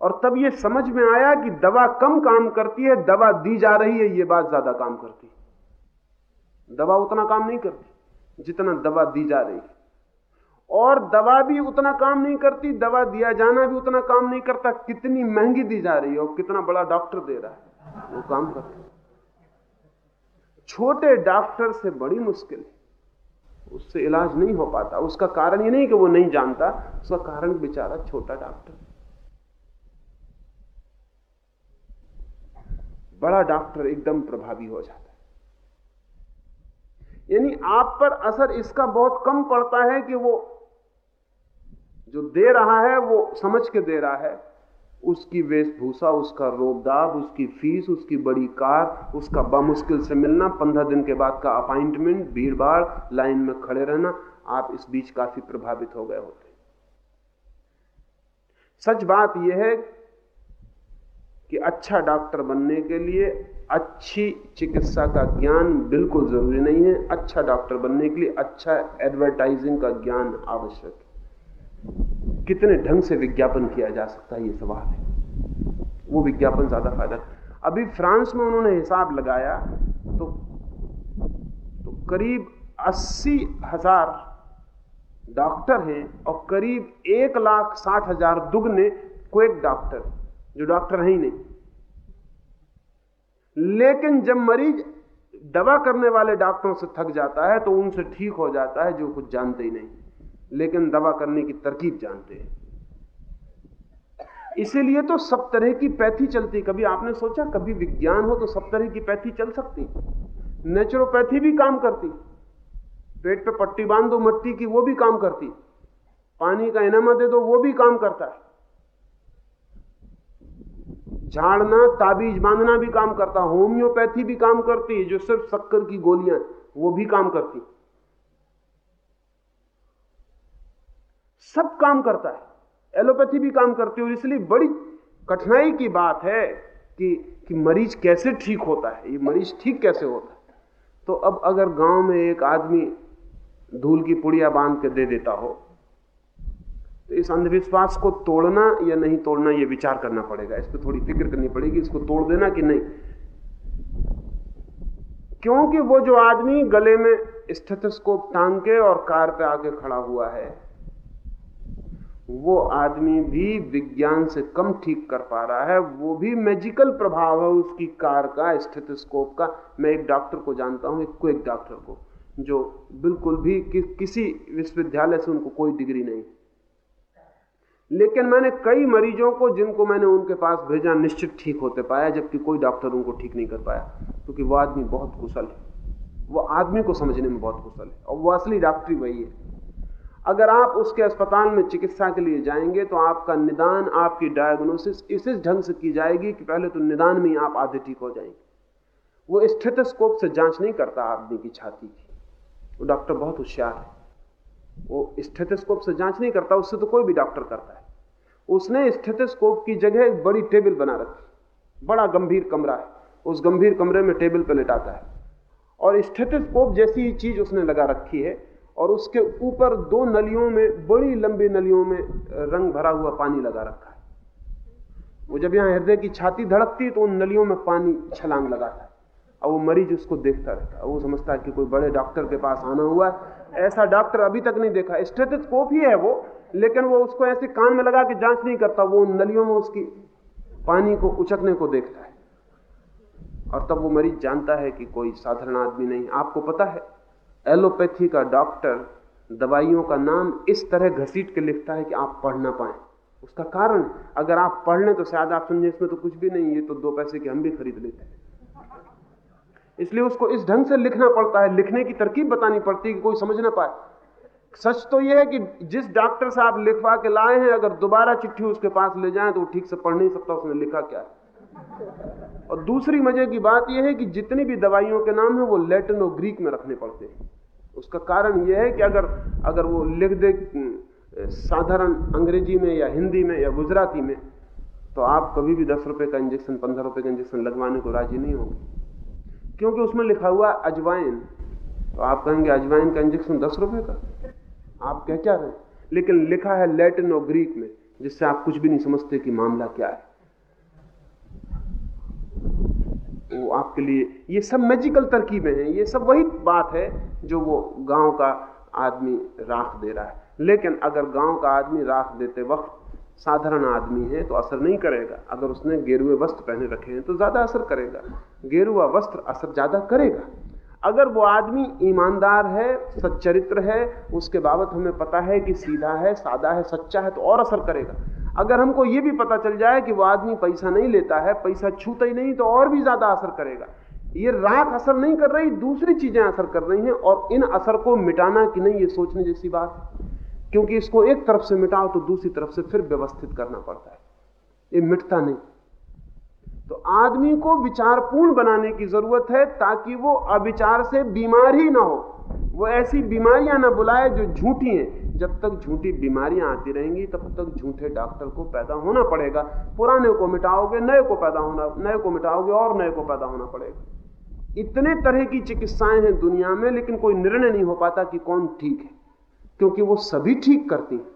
और तब ये समझ में आया कि दवा कम काम करती है, दवा दी जा रही है, ये बात ज़्यादा काम करती है। दवा उतना काम नहीं करती, जितना दवा दी जा रही है। और दवा भी उतना काम नहीं करती, दवा दिया जाना भी उतना काम नहीं करता, कितनी महँगी दी जा रही है और कितना बड़ा डॉक्टर दे रहा है, वो काम करता छोटे डॉक्टर से बड़ी मुश्किल है। उससे इलाज नहीं हो पाता। उसका कारण ये नहीं कि वो नहीं जानता, उसका कारण बेचारा छोटा डॉक्टर। बड़ा डॉक्टर एकदम प्रभावी हो जाता है। यानी आप पर असर इसका बहुत कम पड़ता है कि वो जो दे रहा है, वो समझ के दे रहा है। उसकी वेशभूषा, उसका रोबदाब, उसकी फ़ीस, उसकी बड़ी कार, उसका बामुश्किल से मिलना, पंद्रह दिन के बाद का अपॉइंटमेंट भीड़ भाड़ लाइन में खड़े रहना, आप इस बीच काफ़ी प्रभावित हो गए होते। सच बात यह है कि अच्छा डॉक्टर बनने के लिए अच्छी चिकित्सा का ज्ञान बिल्कुल ज़रूरी नहीं है। अच्छा डॉक्टर बनने के लिए अच्छा एडवर्टाइजिंग का ज्ञान आवश्यक है। कितने ढंग से विज्ञापन किया जा सकता है, ये सवाल है। वो विज्ञापन ज़्यादा फ़ायदा। अभी फ्रांस में उन्होंने हिसाब लगाया तो तो करीब अस्सी हज़ार डॉक्टर हैं और करीब एक लाख साठ हज़ार दुगने एक डॉक्टर, जो डॉक्टर है ही नहीं। लेकिन जब मरीज़ दवा करने वाले डॉक्टरों से थक जाता है तो उनसे ठीक हो जाता है, जो कुछ जानते ही नहीं। लेकिन दवा करने की तरकीब जानते हैं। इसीलिए तो सब तरह की पैथी चलती कभी आपने सोचा, कभी विज्ञान हो तो सब तरह की पैथी चल सकती नेचुरोपैथी भी काम करती पेट पे पट्टी बाँध दो मट्टी की वो भी काम करती पानी का इनामा दे दो, वो भी काम करता है। झाड़ना, ताबीज बांधना भी काम करता होम्योपैथी भी काम करती है, जो सिर्फ़ शक्कर की गोलियाँ वो भी काम करती सब काम करता है। एलोपैथी भी काम करती है और इसलिए बड़ी कठिनाई की बात है कि कि मरीज़ कैसे ठीक होता है, ये मरीज़ ठीक कैसे होता है। तो अब अगर गाँव में एक आदमी धूल की पुड़िया बाँध के दे देता हो तो इस अंधविश्वास को तोड़ना या नहीं तोड़ना यह विचार करना पड़ेगा। इस पर थोड़ी फ़िक्र करनी पड़ेगी, इसको तोड़ देना कि नहीं। क्योंकि वो जो आदमी गले में स्टेथोस्कोप टांग के और कार पे आके खड़ा हुआ है वो आदमी भी विज्ञान से कम ठीक कर पा रहा है वो भी मैजिकल प्रभाव है उसकी कार का स्टेथोस्कोप का। मैं एक डॉक्टर को जानता हूँ एक क्विक डॉक्टर को जो बिल्कुल भी कि, किसी विश्वविद्यालय से उनको कोई डिग्री नहीं। लेकिन मैंने कई मरीजों को जिनको मैंने उनके पास भेजा निश्चित ठीक होते पाया जबकि कोई डॉक्टर उनको ठीक नहीं कर पाया क्योंकि वो आदमी बहुत कुशल है। वो आदमी को समझने में बहुत कुशल है और वो असली डॉक्टरी वही है। अगर आप उसके अस्पताल में चिकित्सा के लिए जाएँगे तो आपका निदान, आपकी डायग्नोसिस इस ढंग से की जाएगी कि पहले तो निदान में ही आप आधे ठीक हो जाएँगे। वो स्टेथोस्कोप से जाँच नहीं करता आदमी की छाती की। वो डॉक्टर बहुत होशियार है। वो स्टेथोस्कोप से जाँच नहीं करता, उससे तो कोई भी डॉक्टर करता है। उसने स्टेथोस्कोप की जगह एक बड़ी टेबल बना रखी। बड़ा गंभीर कमरा है। उस गंभीर कमरे में टेबल पर लेटाता है। और स्टेथोस्कोप जैसी चीज़ उसने लगा रखी है और उसके ऊपर दो नलियों में, बड़ी लंबी नलियों में रंग भरा हुआ पानी लगा रखा है। वो जब यहाँ हृदय की छाती धड़कती तो उन नलियों में पानी छलांग लगाता है। और वो मरीज़ उसको देखता रहता है। वो समझता है कि कोई बड़े डॉक्टर के पास आना हुआ है। ऐसा डॉक्टर अभी तक नहीं देखा। स्टेथोस्कोप ही है वो, लेकिन वो उसको ऐसे कान में लगा के जाँच नहीं करता। वो नलियों में उसकी पानी को उचकने को देखता है। और तब वो मरीज़ जानता है कि कोई साधारण आदमी नहीं आपको पता है एलोपैथी का डॉक्टर दवाइयों का नाम इस तरह घसीट के लिखता है कि आप पढ़ ना पाए। उसका कारण, अगर आप पढ़ लें तो शायद आप समझे, इसमें तो कुछ भी नहीं ये तो दो पैसे के हम भी खरीद लेते हैं। इसलिए उसको इस ढंग से लिखना पड़ता है, लिखने की तरकीब बतानी पड़ती है कि कोई समझ ना पाए। सच तो यह है कि जिस डॉक्टर से आप लिखवा के लाए हैं, अगर दोबारा चिट्ठी उसके पास ले जाएँ तो ठीक से पढ़ नहीं सकता, उसने लिखा क्या है? और दूसरी मज़े की बात यह है कि जितनी भी दवाइयों के नाम है, वो लैटिन और ग्रीक में रखने पड़ते हैं। उसका कारण यह है कि अगर अगर वो लिख दे साधारण अंग्रेज़ी में या हिंदी में या गुजराती में तो आप कभी भी दस रुपए का इंजेक्शन, पंद्रह रुपए का इंजेक्शन लगवाने को राज़ी नहीं होंगे। क्योंकि उसमें लिखा हुआ अजवाइन। तो आप कहेंगे, अजवाइन का इंजेक्शन दस रुपए का? आप कह क्या रहे लेकिन लिखा है लैटिन और ग्रीक में, जिससे आप कुछ भी नहीं समझते कि मामला क्या है। वो आपके लिए, ये सब मैजिकल तरकीबें हैं, ये सब वही बात है जो वो गाँव का आदमी राख दे रहा है। लेकिन अगर गाँव का आदमी राख देते वक्त साधारण आदमी है तो असर नहीं करेगा। अगर उसने गेरुए वस्त्र पहने रखे हैं तो ज़्यादा असर करेगा। गेरुआ वस्त्र असर ज़्यादा करेगा। अगर वो आदमी ईमानदार है, सच्चरित्र है, उसके बाबत हमें पता है कि सीधा है, सादा है, सच्चा है तो और असर करेगा। अगर हमको ये भी पता चल जाए कि वो आदमी पैसा नहीं लेता है, पैसा छूता ही नहीं तो और भी ज़्यादा असर करेगा। ये राख असर नहीं कर रही, दूसरी चीज़ें असर कर रही हैं, और इन असर को मिटाना कि नहीं, ये सोचने जैसी बात है। क्योंकि इसको एक तरफ़ से मिटाओ तो दूसरी तरफ़ से फिर व्यवस्थित करना पड़ता है। ये मिटता नहीं। तो आदमी को विचारपूर्ण बनाने की ज़रूरत है ताकि वो अविचार से बीमार ही ना हो। वो ऐसी बीमारियाँ ना बुलाए जो झूठी हैं। जब तक झूठी बीमारियाँ आती रहेंगी, तब तक झूठे डॉक्टर को पैदा होना पड़ेगा। पुराने को मिटाओगे, नए को पैदा होना, नए को मिटाओगे और नए को पैदा होना पड़ेगा। इतने तरह की चिकित्साएँ हैं दुनिया में, लेकिन कोई निर्णय नहीं हो पाता कि कौन ठीक है, क्योंकि वो सभी ठीक करती हैं।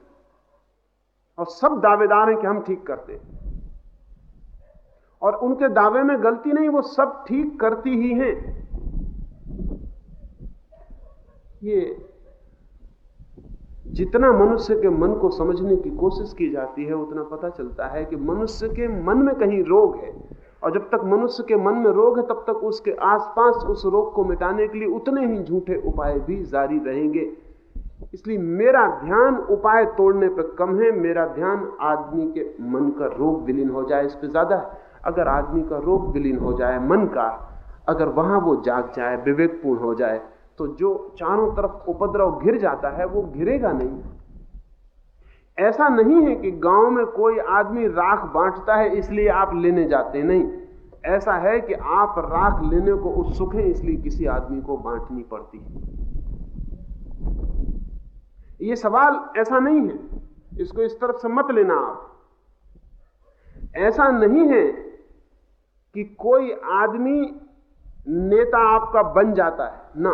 और सब दावेदार हैं कि हम ठीक करते हैं। और उनके दावे में गलती नहीं, वो सब ठीक करती ही हैं। ये जितना मनुष्य के मन को समझने की कोशिश की जाती है, उतना पता चलता है कि मनुष्य के मन में कहीं रोग है। और जब तक मनुष्य के मन में रोग है, तब तक उसके आसपास उस रोग को मिटाने के लिए उतने ही झूठे उपाय भी जारी रहेंगे। इसलिए मेरा ध्यान उपाय तोड़ने पर कम है, मेरा ध्यान आदमी के मन का रोग विलीन हो जाए, इस पर ज़्यादा है। अगर आदमी का रोग विलीन हो जाए, मन का, अगर वहाँ वो जाग जाए, विवेकपूर्ण हो जाए तो जो चारों तरफ़ उपद्रव घिर जाता है, वो घिरेगा नहीं। ऐसा नहीं है कि गाँव में कोई आदमी राख बांटता है, इसलिए आप लेने जाते नहीं। ऐसा है कि आप राख लेने को उत्सुक हैं, इसलिए किसी आदमी को बांटनी पड़ती है। ये सवाल ऐसा नहीं है, इसको इस तरफ़ से मत लेना आप। ऐसा नहीं है कि कोई आदमी नेता आपका बन जाता है। ना,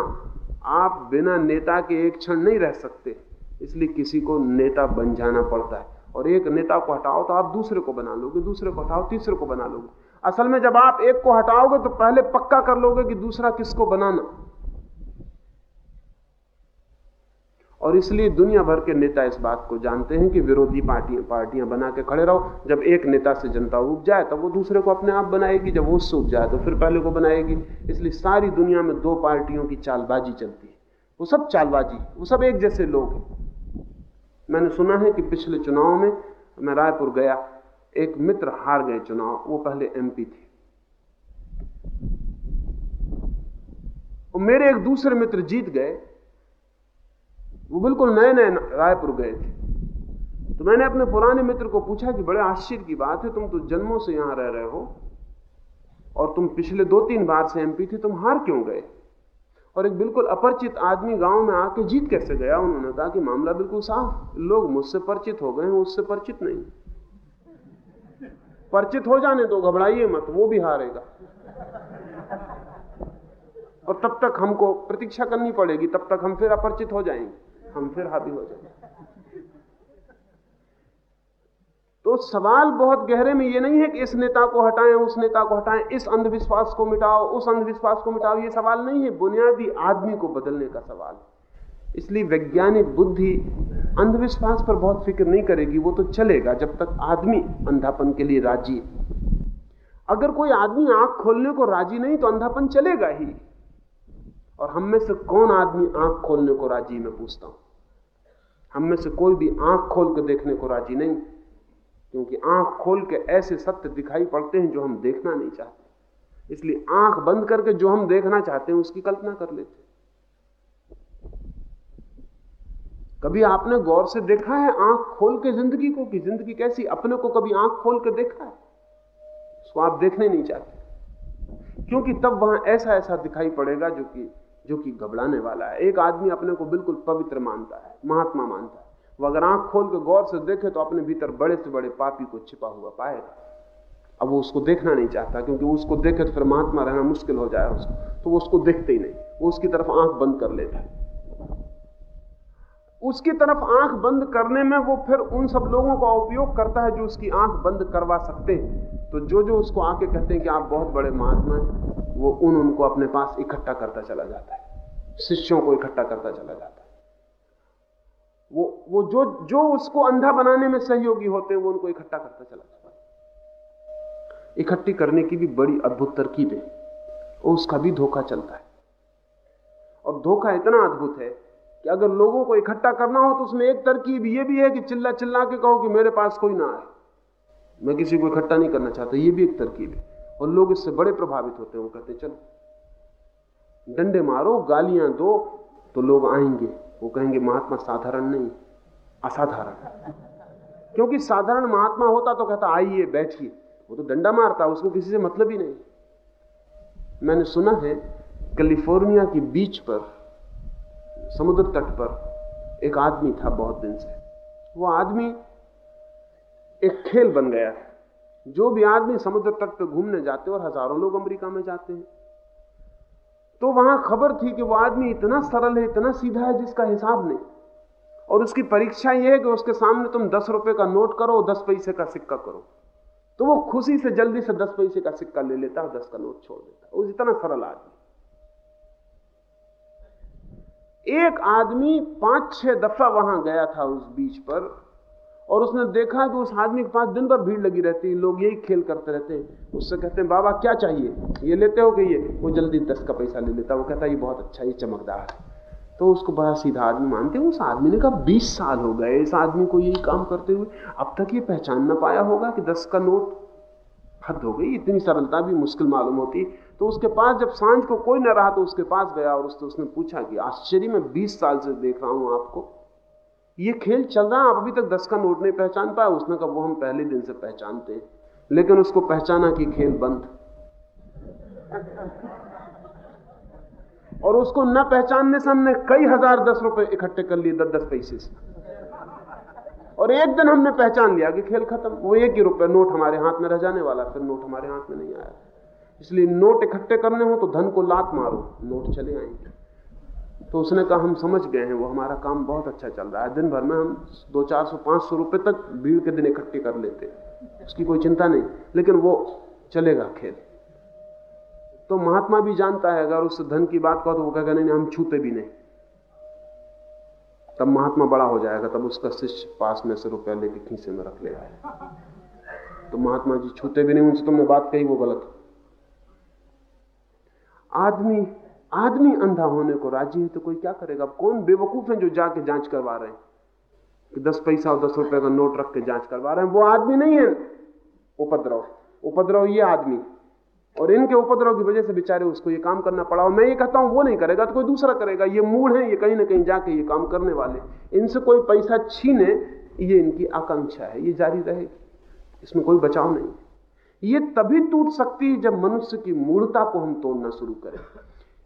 आप बिना नेता के एक क्षण नहीं रह सकते। इसलिए किसी को नेता बन जाना पड़ता है। और एक नेता को हटाओ तो आप दूसरे को बना लोगे, दूसरे को हटाओ, तीसरे को बना लोगे। असल में जब आप एक को हटाओगे तो पहले पक्का कर लोगे कि दूसरा किसको बनाना। और इसलिए दुनिया भर के नेता इस बात को जानते हैं कि विरोधी पार्टियाँ पार्टियाँ बना के खड़े रहो। जब एक नेता से जनता उग जाए, तब वो दूसरे को अपने आप बनाएगी। जब वो उससे उग जाए तो फिर पहले को बनाएगी। इसलिए सारी दुनिया में दो पार्टियों की चालबाजी चलती है। वो सब चालबाजी, वो सब एक जैसे लोग हैं। मैंने सुना है कि पिछले चुनाव में मैं रायपुर गया, एक मित्र हार गए चुनाव, वो पहले एमपी थे। और मेरे एक दूसरे मित्र जीत गए वो बिल्कुल नए नए रायपुर गए थे। तो मैंने अपने पुराने मित्र को पूछा कि बड़े आश्चर्य की बात है, तुम तो जन्मों से यहाँ रह रहे हो और तुम पिछले दो तीन बार से एमपी थे, तुम हार क्यों गए? और एक बिल्कुल अपरिचित आदमी गाँव में आके जीत कैसे गया? उन्होंने कहा कि मामला बिल्कुल साफ़, लोग मुझसे परिचित हो गए उससे परिचित नहीं। परिचित हो जाने तो घबराइए मत, वो भी हारेगा। और तब तक हमको प्रतीक्षा करनी पड़ेगी, तब तक हम फिर अपरिचित हो जाएँगे। हम फिर हावी हो जाए तो सवाल बहुत गहरे में ये नहीं है कि इस नेता को हटाएँ, उस नेता को हटाएँ, इस अंधविश्वास को मिटाओ, उस अंधविश्वास को मिटाओ, ये सवाल नहीं है। बुनियादी आदमी को बदलने का सवाल इसलिए वैज्ञानिक बुद्धि अंधविश्वास पर बहुत फ़िक्र नहीं करेगी, वो तो चलेगा जब तक आदमी अंधापन के लिए राज़ी है। अगर कोई आदमी आँख खोलने को राज़ी नहीं तो अंधापन चलेगा ही। और हम में से कौन आदमी आँख खोलने को राज़ी मैं पूछता हूँ। हम में से कोई भी आँख खोल के देखने को राज़ी नहीं, क्योंकि आँख खोल के ऐसे सत्य दिखाई पड़ते हैं जो हम देखना नहीं चाहते। इसलिए आँख बंद करके जो हम देखना चाहते हैं, उसकी कल्पना कर लेते कभी आपने गौर से देखा है आँख खोल के ज़िंदगी को, कि ज़िंदगी कैसी अपने को कभी आँख खोल के देखा है? उसको आप देखने नहीं चाहते। क्योंकि तब वहाँ ऐसा ऐसा दिखाई पड़ेगा जो कि जो कि घबराने वाला है। एक आदमी अपने को बिल्कुल पवित्र मानता है, महात्मा मानता है। वो अगर आँख खोल के गौर से देखे तो अपने भीतर बड़े से बड़े पापी को छिपा हुआ पाएगा अब वो उसको देखना नहीं चाहता, क्योंकि उसको देखे तो फिर महात्मा रहना मुश्किल हो जाए उसको। तो वो उसको देखते ही नहीं। वो उसकी तरफ़ आँख बंद कर लेता है। उसकी तरफ़ आँख बंद करने में वो फिर उन सब लोगों का उपयोग करता है जो उसकी आँख बंद करवा सकते हैं। तो जो जो उसको आके कहते हैं कि आप बहुत बड़े महात्मा हैं, वो उन उनको अपने पास इकट्ठा करता चला जाता है। शिष्यों को इकट्ठा करता चला जाता है। वो वो जो जो उसको अंधा बनाने में सहयोगी होते हैं, वो उनको इकट्ठा करता चला जाता है। इकट्ठी करने की भी बड़ी अद्भुत तरकीब है। और उसका भी धोखा चलता है। और धोखा इतना अद्भुत है कि अगर लोगों को इकट्ठा करना हो तो उसमें एक तरकीब यह भी है कि चिल्ला चिल्ला के कहो कि मेरे पास कोई ना आए। मैं किसी को इकट्ठा नहीं करना चाहता, ये भी एक तरकीब है। और लोग इससे बड़े प्रभावित होते हैं, वो कहते चलो, डंडे मारो, गालियाँ दो तो लोग आएँगे। वो कहेंगे, महात्मा साधारण नहीं, असाधारण क्योंकि साधारण महात्मा होता तो कहता, आइए, बैठिए। वो तो डंडा मारता, उसको किसी से मतलब ही नहीं। मैंने सुना है, कैलिफ़ोर्निया की बीच पर, समुद्र तट पर, एक आदमी था बहुत दिन से। वो आदमी एक खेल बन गया है। जो भी आदमी समुद्र तट पर घूमने जाते और हज़ारों लोग अमेरिका में जाते हैं। तो वहाँ खबर थी कि वो आदमी इतना सरल है, इतना सीधा है जिसका हिसाब नहीं। और उसकी परीक्षा यह है कि उसके सामने तुम दस रुपए का नोट करो, दस पैसे का सिक्का करो। तो वो खुशी से जल्दी से दस पैसे का सिक्का ले लेता और दस का नोट छोड़ देता। वो इतना सरल आदमी। एक आदमी पाँच छह दफ़ा वहाँ गया था उस बीच पर। और उसने देखा कि उस आदमी के पास दिन भर भीड़ लगी रहती है लोग यही खेल करते रहते। हैं उससे कहते हैं, बाबा, क्या चाहिए? ये लेते हो कि ये? वो जल्दी दस का पैसा ले लेता, वो कहता है ये बहुत अच्छा ये चमकदार है। तो उसको बड़ा सीधा आदमी मानते हैं। उस आदमी ने कहा, बीस साल हो गए इस आदमी को यही काम करते हुए। अब तक ये पहचान ना पाया होगा कि दस का नोट हद हो गई, इतनी सरलता भी मुश्किल मालूम होती। तो उसके पास जब साँझ को कोई न रहा तो उसके पास गया और उससे उसने पूछा कि, आश्चर्य, में बीस साल से देख रहा हूँ आपको। ये खेल चल रहा है, आप अभी तक दस का नोट नहीं पहचान पाए, उसने कहा, वो हम पहले दिन से पहचानते हैं। लेकिन उसको पहचाना कि खेल बंद। और उसको न पहचानने से हमने कई हज़ार दस रुपए इकट्ठे कर लिए दस दस पैसे से। और एक दिन हमने पहचान लिया कि खेल खत्म। वो एक ही रुपए नोट हमारे हाथ में रह जाने वाला, फिर नोट हमारे हाथ में नहीं आया। इसलिए नोट इकट्ठे करने हो तो धन को लात मारो, नोट चले आएँगे। तो उसने कहा, हम समझ गए हैं, वो हमारा काम बहुत अच्छा चल रहा है। दिन भर में हम दो चार सौ, पाँच सौ रुपए तक भीड़ के दिन इकट्ठे कर लेते हैं। उसकी कोई चिंता नहीं। लेकिन वो चलेगा खेल तो महात्मा भी जानता है, अगर उस धन की बात कहो तो वो कहेगा, नहीं हम छूते भी नहीं। तब महात्मा बड़ा हो जाएगा, तब उसका शिष्य पास में से रुपया लेके खींचे में रख लेगा तो महात्मा जी, छूते भी नहीं, उनसे तुमने बात कही, वो गलत आदमी आदमी अंधा होने को राज़ी है तो कोई क्या करेगा? कौन बेवकूफ़ है जो जाके जाँच करवा रहे हैं? कि दस पैसा और दस रुपए का नोट रख के जाँच करवा रहे हैं? वो आदमी नहीं है। उपद्रव। उपद्रव ये आदमी। और इनके उपद्रव की वजह से बेचारे उसको ये काम करना पड़ा। और मैं ये कहता हूँ, वो नहीं करेगा तो कोई दूसरा करेगा। ये मूड है, ये कहीं ना कहीं जाके ये काम करने वाले इनसे कोई पैसा छीने, ये इनकी आकांक्षा है। ये जारी रहेगी इसमें कोई बचाव नहीं ये तभी टूट सकती है जब मनुष्य की मूर्ता को हम तोड़ना शुरू करें।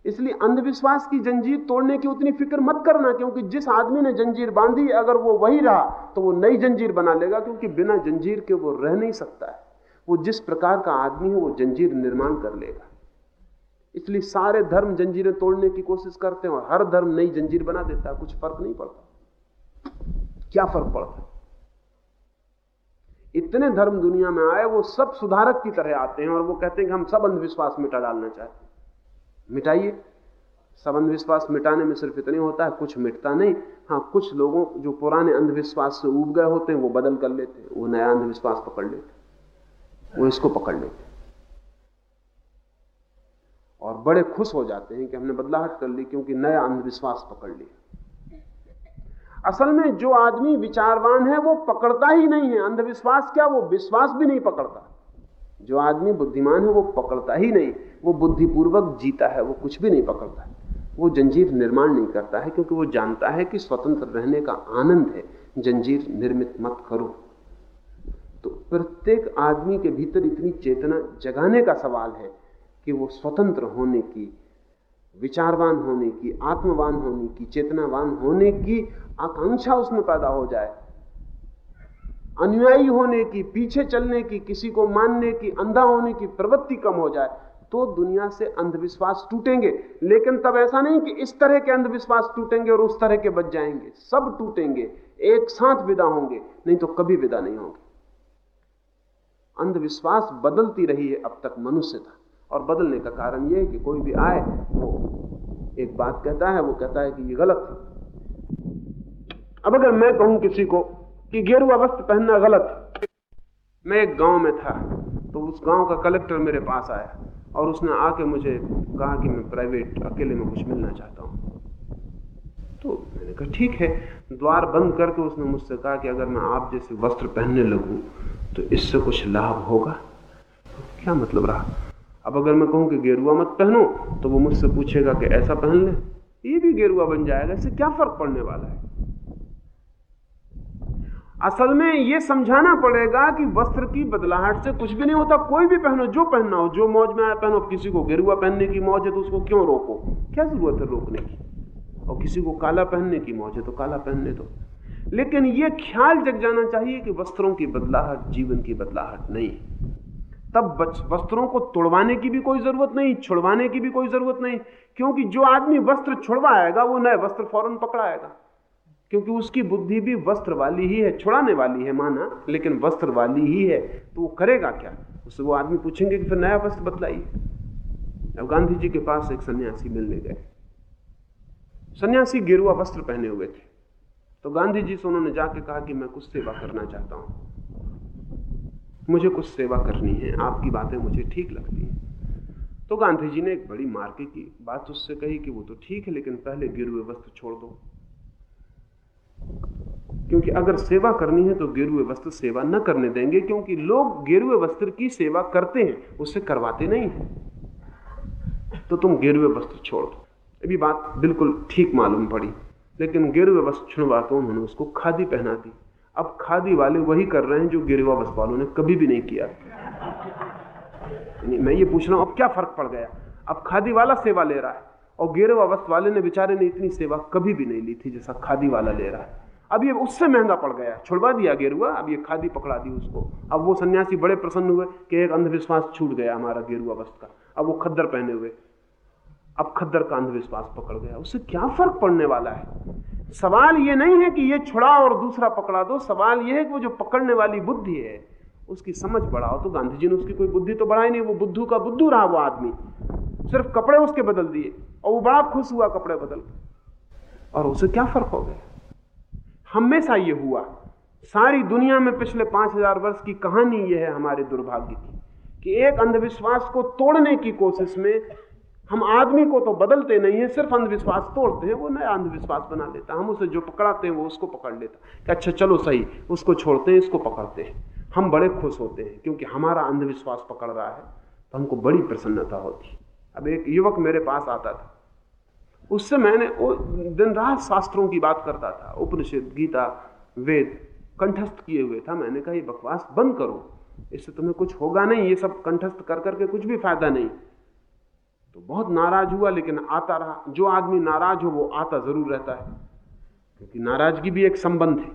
इसलिए अंधविश्वास की जंजीर तोड़ने की उतनी फ़िक्र मत करना, क्योंकि जिस आदमी ने जंजीर बांधी, अगर वो वही रहा तो वो नई जंजीर बना लेगा, क्योंकि बिना जंजीर के वो रह नहीं सकता है। वो जिस प्रकार का आदमी है, वो जंजीर निर्माण कर लेगा। इसलिए सारे धर्म जंजीरें तोड़ने की कोशिश करते हैं, और हर धर्म नई जंजीर बना देता है, कुछ फ़र्क नहीं पड़ता। क्या फ़र्क पड़ता इतने धर्म दुनिया में आए, वो सब सुधारक की तरह आते हैं, और वो कहते हैं कि हम सब अंधविश्वास मिटा डालना चाहते हैं। मिटाइए। सब अंधविश्वास मिटाने में सिर्फ़ इतने होता है, कुछ मिटता नहीं। हाँ कुछ लोगों जो पुराने अंधविश्वास से उब गए होते हैं, वो बदल कर लेते हैं, वो नया अंधविश्वास पकड़ लेते वो इसको पकड़ लेते और बड़े खुश हो जाते हैं कि हमने बदलाहट कर ली, क्योंकि नया अंधविश्वास पकड़ लिया। असल में जो आदमी विचारवान है, वो पकड़ता ही नहीं है। अंधविश्वास क्या? वो विश्वास भी नहीं पकड़ता। जो आदमी बुद्धिमान है, वो पकड़ता ही नहीं। वो बुद्धिपूर्वक जीता है, वो कुछ भी नहीं पकड़ता वो जंजीर निर्माण नहीं करता है, क्योंकि वो जानता है कि स्वतंत्र रहने का आनंद है। जंजीर निर्मित मत करो। तो प्रत्येक आदमी के भीतर इतनी चेतना जगाने का सवाल है कि वो स्वतंत्र होने की, विचारवान होने की, आत्मवान होने की, चेतनावान होने की आकांक्षा उसमें पैदा हो जाए। अनुयायी होने की, पीछे चलने की, किसी को मानने की, अंधा होने की प्रवृत्ति कम हो जाए। तो दुनिया से अंधविश्वास टूटेंगे। लेकिन तब ऐसा नहीं कि इस तरह के अंधविश्वास टूटेंगे और उस तरह के बच जाएँगे। सब टूटेंगे। एक साथ विदा होंगे, नहीं तो कभी विदा नहीं होंगे। अंधविश्वास बदलती रही है अब तक मनुष्य था और बदलने का कारण यह है कि कोई भी आए, वो एक बात कहता है, वो कहता है कि ये गलत है। अब अगर मैं कहूँ किसी को कि गेरुआ वस्त्र पहनना गलत मैं एक गाँव में था तो उस गाँव का कलेक्टर मेरे पास आया। और उसने आके मुझे कहा कि मैं प्राइवेट अकेले में कुछ मिलना चाहता हूँ। तो मैंने कहा, ठीक है। द्वार बंद करके उसने मुझसे कहा कि अगर मैं आप जैसे वस्त्र पहनने लगूँ तो इससे कुछ लाभ होगा। तो क्या मतलब रहा? अब अगर मैं कहूँ कि गेरुआ मत पहनो तो वो मुझसे पूछेगा कि ऐसा पहन ले। ये भी गेरुआ बन जाएगा, इससे क्या फ़र्क पड़ने वाला है? असल में ये समझाना पड़ेगा कि वस्त्र की बदलाहट से कुछ भी नहीं होता। कोई भी पहनो, जो पहनना हो, जो मौज में आया पहनो। किसी को गेरुआ पहनने की मौज है तो उसको क्यों रोको? क्या ज़रूरत है रोकने की? और किसी को काला पहनने की मौज है तो काला पहनने दो। लेकिन यह ख्याल जग जाना चाहिए कि वस्त्रों की बदलाहट, जीवन की बदलाहट नहीं तब वस्त्रों को तोड़वाने की भी कोई ज़रूरत नहीं, छुड़वाने की भी कोई ज़रूरत नहीं। क्योंकि जो आदमी वस्त्र छुड़वाएगा वो नए वस्त्र फ़ौरन पकड़ाएगा क्योंकि उसकी बुद्धि भी वस्त्र वाली ही है, छुड़ाने वाली है माना, लेकिन वस्त्र वाली ही है तो वो करेगा क्या? उससे वो आदमी पूछेंगे कि फिर नया वस्त्र बतलाइए। अब गांधी जी के पास एक सन्यासी मिलने गए। सन्यासी गिरुआ वस्त्र पहने हुए थे। तो गांधी जी से उन्होंने जाके कहा कि मैं कुछ सेवा करना चाहता हूँ। मुझे कुछ सेवा करनी है, आपकी बातें मुझे ठीक लगती हैं। तो गांधी जी ने एक बड़ी मार्के की। बात उससे कही कि वो तो ठीक है, लेकिन पहले गिरुए वस्त्र छोड़ दो। क्योंकि अगर सेवा करनी है तो गेरुए वस्त्र सेवा न करने देंगे, क्योंकि लोग गेरुए वस्त्र की सेवा करते हैं, उससे करवाते नहीं है। तो तुम गेरुए वस्त्र छोड़ दो। अभी बात बिल्कुल ठीक मालूम पड़ी, लेकिन गेरुए वस्त्र छुड़वा के उन्होंने उसको खादी पहना दी। अब खादी वाले वही कर रहे हैं जो गेरुआ वस्त्र वालों ने कभी भी नहीं किया। मैं ये पूछ रहा हूँ, अब क्या फ़र्क पड़ गया? अब खादी वाला सेवा ले रहा है। और गेरुआ वस्त्र वाले ने बेचारे ने इतनी सेवा कभी भी नहीं ली थी जैसा खादी वाला ले रहा है। अब ये उससे महँगा पड़ गया। छुड़वा दिया गेरुआ अब ये खादी पकड़ा दी उसको। अब वो सन्यासी बड़े प्रसन्न हुए कि एक अंधविश्वास छूट गया हमारा गेरुआ वस्त्र का। अब वो खद्दर पहने हुए। अब खद्दर का अंधविश्वास पकड़ गया। उससे क्या फ़र्क पड़ने वाला है? सवाल ये नहीं है कि ये छुड़ा और दूसरा पकड़ा दो। सवाल ये है कि वो जो पकड़ने वाली बुद्धि है उसकी समझ बढ़ाओ तो गांधी जी ने उसकी कोई बुद्धि तो बढ़ाई नहीं, वो बुद्धू का बुद्धू रहा वो आदमी। सिर्फ़ कपड़े उसके बदल दिए और वो बड़ा खुश हुआ कपड़े बदल और उसे क्या फ़र्क हो गया? हमेशा ये हुआ, सारी दुनिया में पिछले पाँच हज़ार वर्ष की कहानी यह है हमारे दुर्भाग्य की, कि एक अंधविश्वास को तोड़ने की कोशिश में हम आदमी को तो बदलते नहीं है, सिर्फ़ अंधविश्वास तोड़ते हैं, वो नया अंधविश्वास बना लेता हम उसे जो पकड़ाते हैं, वो उसको पकड़ लेता कि अच्छा चलो सही, उसको छोड़ते हैं, इसको पकड़ते हैं। हम बड़े खुश होते हैं, क्योंकि हमारा अंधविश्वास पकड़ रहा है तो हमको बड़ी प्रसन्नता होती अब एक युवक मेरे पास आता था। उससे मैंने दिन रात शास्त्रों की बात करता था, उपनिषद, गीता, वेद, कंठस्थ किए हुए था। मैंने कहा, ये बकवास बंद करो, इससे तुम्हें कुछ होगा नहीं, ये सब कंठस्थ कर करके कुछ भी फ़ायदा नहीं। तो बहुत नाराज़ हुआ, लेकिन आता रहा। जो आदमी नाराज़ हो, वो आता ज़रूर रहता है, क्योंकि नाराज़गी भी एक संबंध है।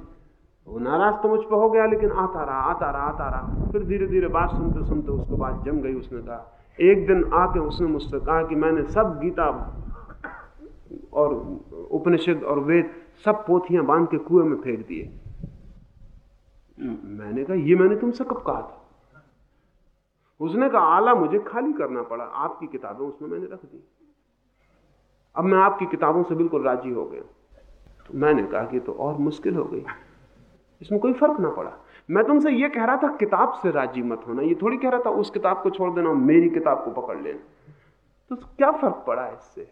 वो नाराज़ तो मुझ पर हो गया, लेकिन आता रहा आता रहा आता रहा। फिर धीरे धीरे बात सुनते सुनते उसको बात जम गई, उसने कहा, एक दिन आके उसने मुझसे कहा कि मैंने सब गीता और उपनिषद और वेद सब पोथियाँ बाँध के कुएँ में फेंक दिए। मैंने कहा, ये मैंने तुमसे कब कहा था? उसने कहा, आला, मुझे खाली करना पड़ा। आपकी किताबें उसमें मैंने रख दी। अब मैं आपकी किताबों से बिल्कुल राज़ी हो गया। तो मैंने कहा कि तो और मुश्किल हो गई। इसमें कोई फ़र्क ना पड़ा। मैं तुमसे ये कह रहा था, किताब से राज़ी मत होना। ये थोड़ी कह रहा था, उस किताब को छोड़ देना मेरी किताब को पकड़ लेना। तो क्या फ़र्क पड़ा इससे?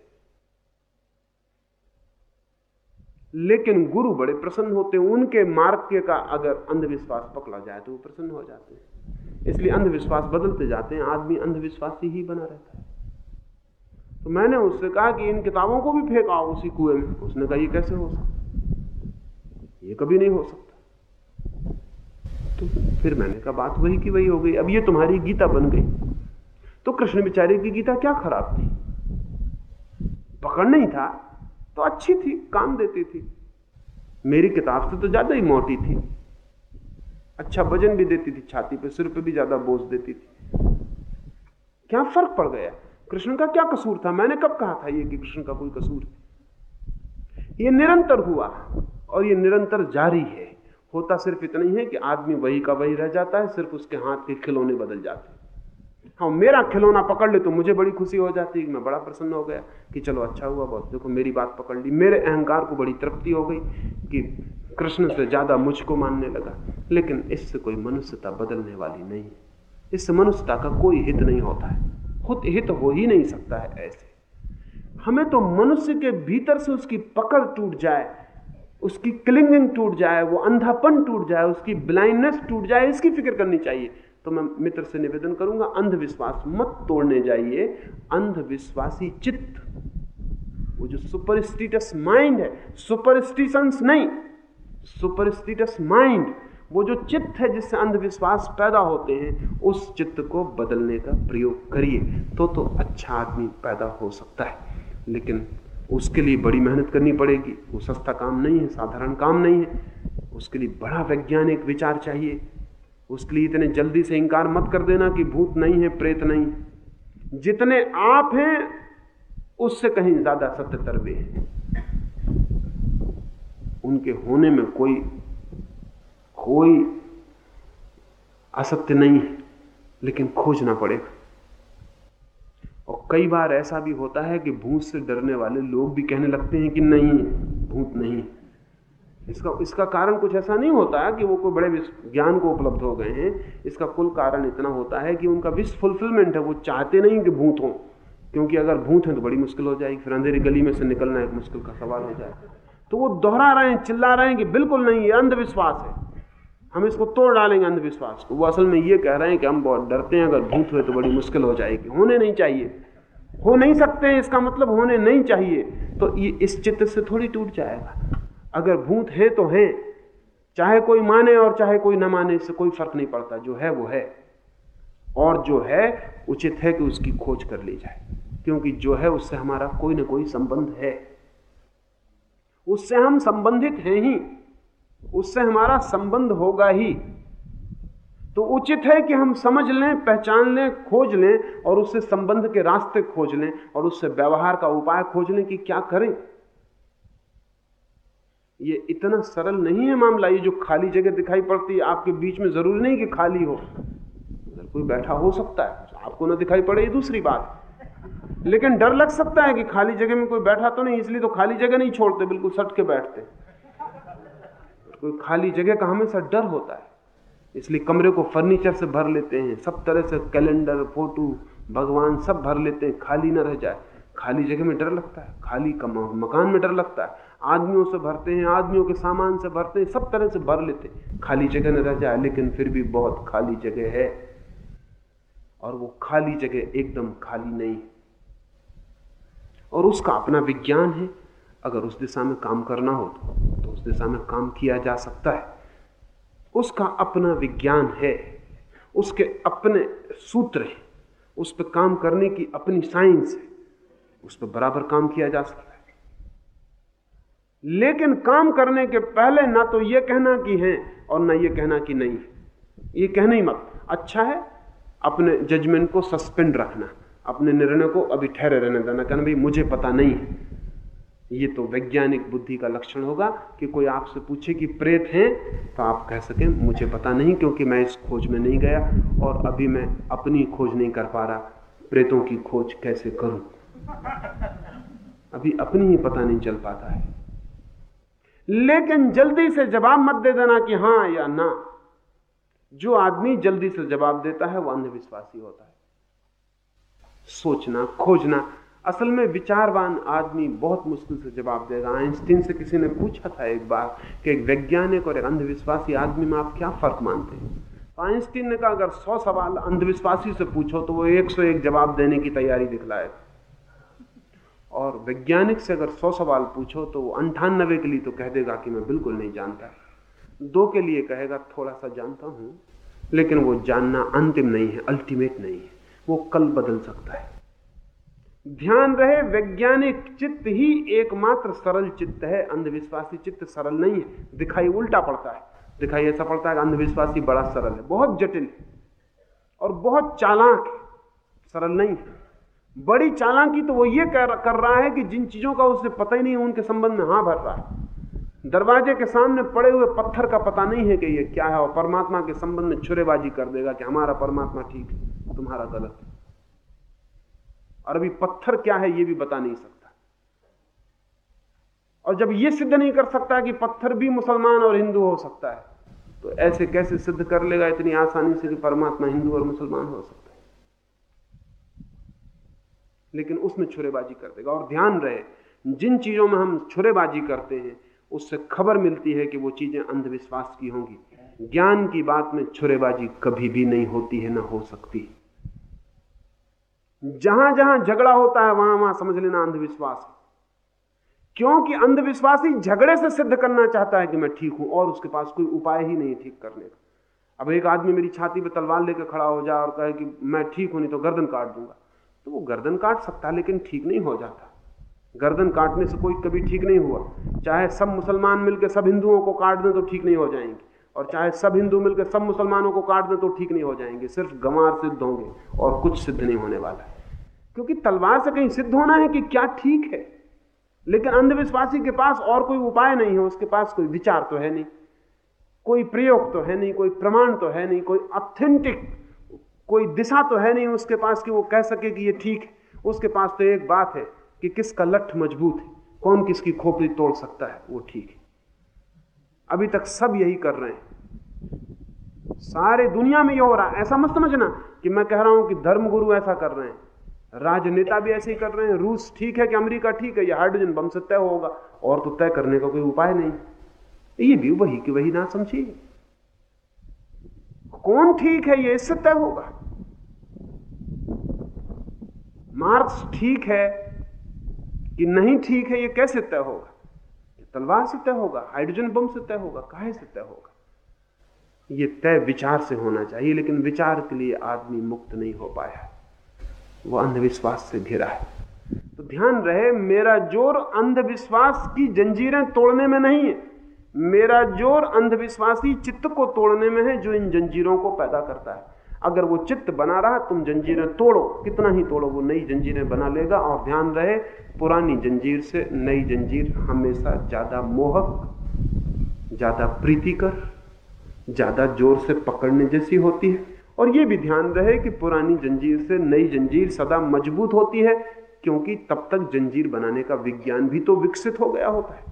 लेकिन गुरु बड़े प्रसन्न होते हैं। उनके मार्ग का अगर अंधविश्वास पकड़ा जाए तो वो प्रसन्न हो जाते हैं। इसलिए अंधविश्वास बदलते जाते हैं। आदमी अंधविश्वासी ही बना रहता है। तो मैंने उससे कहा कि इन किताबों को भी फेंका उसी कुएँ में। उसने कहा, ये कैसे हो सकता ये कभी नहीं हो सकता। तो फिर मैंने कहा, बात वही की वही हो गई। अब ये तुम्हारी गीता बन गई। तो कृष्ण बिचारे की गीता क्या खराब थी? पकड़ नहीं था तो अच्छी थी, काम देती थी। मेरी किताब से तो ज़्यादा ही मोटी थी। अच्छा वज़न भी देती थी, छाती पे सिर पे भी ज़्यादा बोझ देती थी। क्या फ़र्क पड़ गया? कृष्ण का क्या कसूर था? मैंने कब कहा था ये कि कृष्ण का कोई कसूर? ये निरंतर हुआ और ये निरंतर जारी है। होता सिर्फ़ इतना ही है कि आदमी वही का वही रह जाता है, सिर्फ़ उसके हाथ के खिलौने बदल जाते हैं। हाँ मेरा खिलौना पकड़ ले तो मुझे बड़ी खुशी हो जाती है। मैं बड़ा प्रसन्न हो गया कि चलो अच्छा हुआ बहुत। देखो, मेरी बात पकड़ ली। मेरे अहंकार को बड़ी तृप्ति हो गई कि कृष्ण से ज़्यादा मुझको मानने लगा। लेकिन इससे कोई मनुष्यता बदलने वाली नहीं है। इससे मनुष्यता का कोई हित नहीं होता है। खुद हित हो ही नहीं सकता है ऐसे। हमें तो मनुष्य के भीतर से उसकी पकड़ टूट जाए। उसकी क्लिंगिंग टूट जाए, वो अंधापन टूट जाए, उसकी ब्लाइंडनेस टूट जाए, इसकी फ़िक्र करनी चाहिए। तो मैं मित्र से निवेदन करूँगा, अंधविश्वास मत तोड़ने जाइए। अंधविश्वासी चित्त, वो जो सुपरस्टिटस माइंड है, सुपरस्टिशंस नहीं, सुपरस्टिटस माइंड, वो जो चित्त है जिससे अंधविश्वास पैदा होते हैं, उस चित्त को बदलने का प्रयोग करिए। तो तो अच्छा आदमी पैदा हो सकता है, लेकिन उसके लिए बड़ी मेहनत करनी पड़ेगी। वो सस्ता काम नहीं है, साधारण काम नहीं है। उसके लिए बड़ा वैज्ञानिक विचार चाहिए। उसके लिए इतने जल्दी से इंकार मत कर देना कि भूत नहीं है, प्रेत नहीं। जितने आप हैं, उससे कहीं ज़्यादा सत्य तरबे हैं। उनके होने में कोई कोई असत्य नहीं है, लेकिन खोजना पड़ेगा। और कई बार ऐसा भी होता है कि भूत से डरने वाले लोग भी कहने लगते हैं कि नहीं, भूत नहीं। इसका इसका कारण कुछ ऐसा नहीं होता कि वो कोई बड़े ज्ञान को उपलब्ध हो गए हैं। इसका कुल कारण इतना होता है कि उनका विश फुलफिलमेंट है। वो चाहते नहीं कि भूत हों, क्योंकि अगर भूत हैं तो बड़ी मुश्किल हो जाएगी। फिर अंधेरी गली में से निकलना एक मुश्किल का सवाल हो जाए तो वो दोहरा रहे हैं, चिल्ला रहे हैं कि बिल्कुल नहीं, ये अंधविश्वास है। हम इसको तोड़ डालेंगे अंधविश्वास को। वो असल में ये कह रहे हैं कि हम बहुत डरते हैं, अगर भूत हुए तो बड़ी मुश्किल हो जाएगी। होने नहीं चाहिए। हो नहीं सकते इसका मतलब होने नहीं चाहिए। तो ये इस चित्र से थोड़ी टूट जाएगा। अगर भूत है तो है। चाहे कोई माने और चाहे कोई न माने, इससे कोई फ़र्क नहीं पड़ता। जो है, वो है। और जो है, उचित है कि उसकी खोज कर ली जाए। क्योंकि जो है, उससे हमारा कोई ना कोई संबंध है। उससे हम संबंधित हैं ही। उससे हमारा संबंध होगा ही। तो उचित है कि हम समझ लें, पहचान लें, खोज लें और उससे संबंध के रास्ते खोज लें और उससे व्यवहार का उपाय खोज लें कि क्या करें? ये इतना सरल नहीं है मामला, ये जो खाली जगह दिखाई पड़ती है, आपके बीच में ज़रूरी नहीं कि खाली हो। अगर कोई बैठा हो सकता है, आपको ना दिखाई पड़े, ये दूसरी बात। लेकिन डर लग सकता है कि खाली जगह में कोई बैठा तो नहीं, इसलिए तो खाली जगह नहीं छोड़ते, बिल्कुल सट के बैठते। कोई खाली जगह का हमेशा डर होता है। इसलिए कमरे को फर्नीचर से भर लेते हैं सब तरह से कैलेंडर फ़ोटो भगवान सब भर लेते हैं खाली ना रह जाए। खाली जगह में डर लगता है खाली कम मकान में डर लगता है। आदमियों से भरते हैं आदमियों के सामान से भरते हैं सब तरह से भर लेते हैं। खाली जगह न रह जाए लेकिन फिर भी बहुत खाली जगह है। और वो खाली जगह एकदम खाली नहीं। और उसका अपना विज्ञान है अगर उस दिशा में काम करना हो तो, उस दिशा में काम किया जा सकता है। उसका अपना विज्ञान है, उसके अपने सूत्र हैं, उस पर काम करने की अपनी साइंस है, उस पर बराबर काम किया जा सकता है। लेकिन काम करने के पहले ना तो यह कहना कि है और ना यह कहना कि नहीं है। ये कहना ही मत। अच्छा है अपने जजमेंट को सस्पेंड रखना, अपने निर्णय को अभी ठहरे रहने देना, कहना, भाई, मुझे पता नहीं है। ये तो वैज्ञानिक बुद्धि का लक्षण होगा कि कोई आपसे पूछे कि प्रेत हैं तो आप कह सकें, मुझे पता नहीं क्योंकि मैं इस खोज में नहीं गया और अभी मैं अपनी खोज नहीं कर पा रहा। प्रेतों की खोज कैसे करूँ? अभी अपनी ही पता नहीं चल पाता है। लेकिन जल्दी से जवाब मत दे देना कि हाँ या ना। जो आदमी जल्दी से जवाब देता है वह अंधविश्वासी होता है। सोचना, खोजना असल में विचारवान आदमी बहुत मुश्किल से जवाब देगा। आइंस्टीन से किसी ने पूछा था एक बार कि एक वैज्ञानिक और एक अंधविश्वासी आदमी में आप क्या फ़र्क मानते हैं? तो आइंस्टीन ने कहा, अगर सौ सवाल अंधविश्वासी से पूछो तो वो एक सौ एक जवाब देने की तैयारी दिखलाए। और वैज्ञानिक से अगर सौ सवाल पूछो तो वो अंठानबे के लिए तो कह देगा कि मैं बिल्कुल नहीं जानता। दो के लिए कहेगा, थोड़ा सा जानता हूँ, लेकिन वो जानना अंतिम नहीं है अल्टीमेट नहीं है। वो कल बदल सकता है। ध्यान रहे वैज्ञानिक चित्त ही एकमात्र सरल चित्त है अंधविश्वासी चित्त सरल नहीं है। दिखाई उल्टा पड़ता है। दिखाई ऐसा पड़ता है कि अंधविश्वासी बड़ा सरल है। बहुत जटिल और बहुत चालाक है। सरल नहीं है। बड़ी चालाकी तो वो ये कर, कर रहा है कि जिन चीज़ों का उसे पता ही नहीं है उनके संबंध में हाँ भर रहा है। दरवाजे के सामने पड़े हुए पत्थर का पता नहीं है कि ये क्या है और परमात्मा के संबंध में छुरेबाजी कर देगा कि हमारा परमात्मा ठीक है तुम्हारा गलत है। और अभी पत्थर क्या है यह भी बता नहीं सकता। और जब यह सिद्ध नहीं कर सकता कि पत्थर भी मुसलमान और हिंदू हो सकता है तो ऐसे कैसे सिद्ध कर लेगा इतनी आसानी से कि परमात्मा हिंदू और मुसलमान हो सकता है? लेकिन उसमें छुरेबाजी कर देगा। और ध्यान रहे, जिन चीज़ों में हम छुरेबाजी करते हैं, उससे खबर मिलती है कि वो चीज़ें अंधविश्वास की होंगी। ज्ञान की बात में छुरेबाजी कभी भी नहीं होती है, ना हो सकती। जहाँ जहाँ झगड़ा होता है वहाँ वहाँ समझ लेना अंधविश्वास क्योंकि अंधविश्वासी झगड़े से सिद्ध करना चाहता है कि मैं ठीक हूँ और उसके पास कोई उपाय ही नहीं ठीक करने का। अब एक आदमी मेरी छाती पे तलवार लेकर खड़ा हो जाए और कहे कि मैं ठीक हूँ, नहीं तो गर्दन काट दूँगा। तो वो गर्दन काट सकता है, लेकिन ठीक नहीं हो जाता। गर्दन काटने से कोई कभी ठीक नहीं हुआ। चाहे सब मुसलमान मिलकर सब हिंदुओं को काट दें तो ठीक नहीं हो जाएँगे। और चाहे सब हिंदू मिलकर सब मुसलमानों को काट दें तो ठीक नहीं हो जाएँगे। सिर्फ़ गंवार सिद्ध होंगे और कुछ सिद्ध नहीं होने वाला है। क्योंकि तलवार से कहीं सिद्ध होना है कि क्या ठीक है। लेकिन अंधविश्वासी के पास और कोई उपाय नहीं है, उसके पास कोई विचार तो है नहीं, कोई प्रयोग तो है नहीं, कोई प्रमाण तो है नहीं, कोई ऑथेंटिक कोई दिशा तो है नहीं उसके पास कि वो कह सके कि ये ठीक है। उसके पास तो एक बात है कि किसका लठ मज़बूत है, कौन किसकी खोपड़ी तोड़ सकता है, वो ठीक है। अभी तक सब यही कर रहे हैं। सारे दुनिया में ये हो रहा है। ऐसा मत समझना कि मैं कह रहा हूँ कि धर्मगुरु ऐसा कर रहे हैं। राजनेता भी ऐसे ही कर रहे हैं। रूस ठीक है कि अमेरिका ठीक है, ये हाइड्रोजन बम से तय होगा, और तो तय करने का कोई उपाय नहीं। ये भी वही की वही ना समझिए कौन ठीक है, ये इससे तय होगा। मार्क्स ठीक है कि नहीं ठीक है, ये कैसे तय होगा? तलवार से तय होगा, हाइड्रोजन बम से तय होगा, काहे से तय होगा? ये तय विचार से होना चाहिए, लेकिन विचार के लिए आदमी मुक्त नहीं हो पाया। वो अंधविश्वास से घिरा है। तो ध्यान रहे, मेरा ज़ोर अंधविश्वास की जंजीरें तोड़ने में नहीं है। मेरा ज़ोर अंधविश्वासी चित्त को तोड़ने में है, जो इन जंजीरों को पैदा करता है। अगर वो चित्त बना रहा, तुम जंजीरें तोड़ो। कितना ही तोड़ो, वो नई जंजीरें बना लेगा। और ध्यान रहे, पुरानी जंजीर से नई जंजीर हमेशा ज़्यादा मोहक, ज़्यादा प्रीतिकर, ज़्यादा ज़ोर से पकड़ने जैसी होती है। और ये भी ध्यान रहे कि पुरानी जंजीर से नई जंजीर सदा मज़बूत होती है, क्योंकि तब तक जंजीर बनाने का विज्ञान भी तो विकसित हो गया होता है।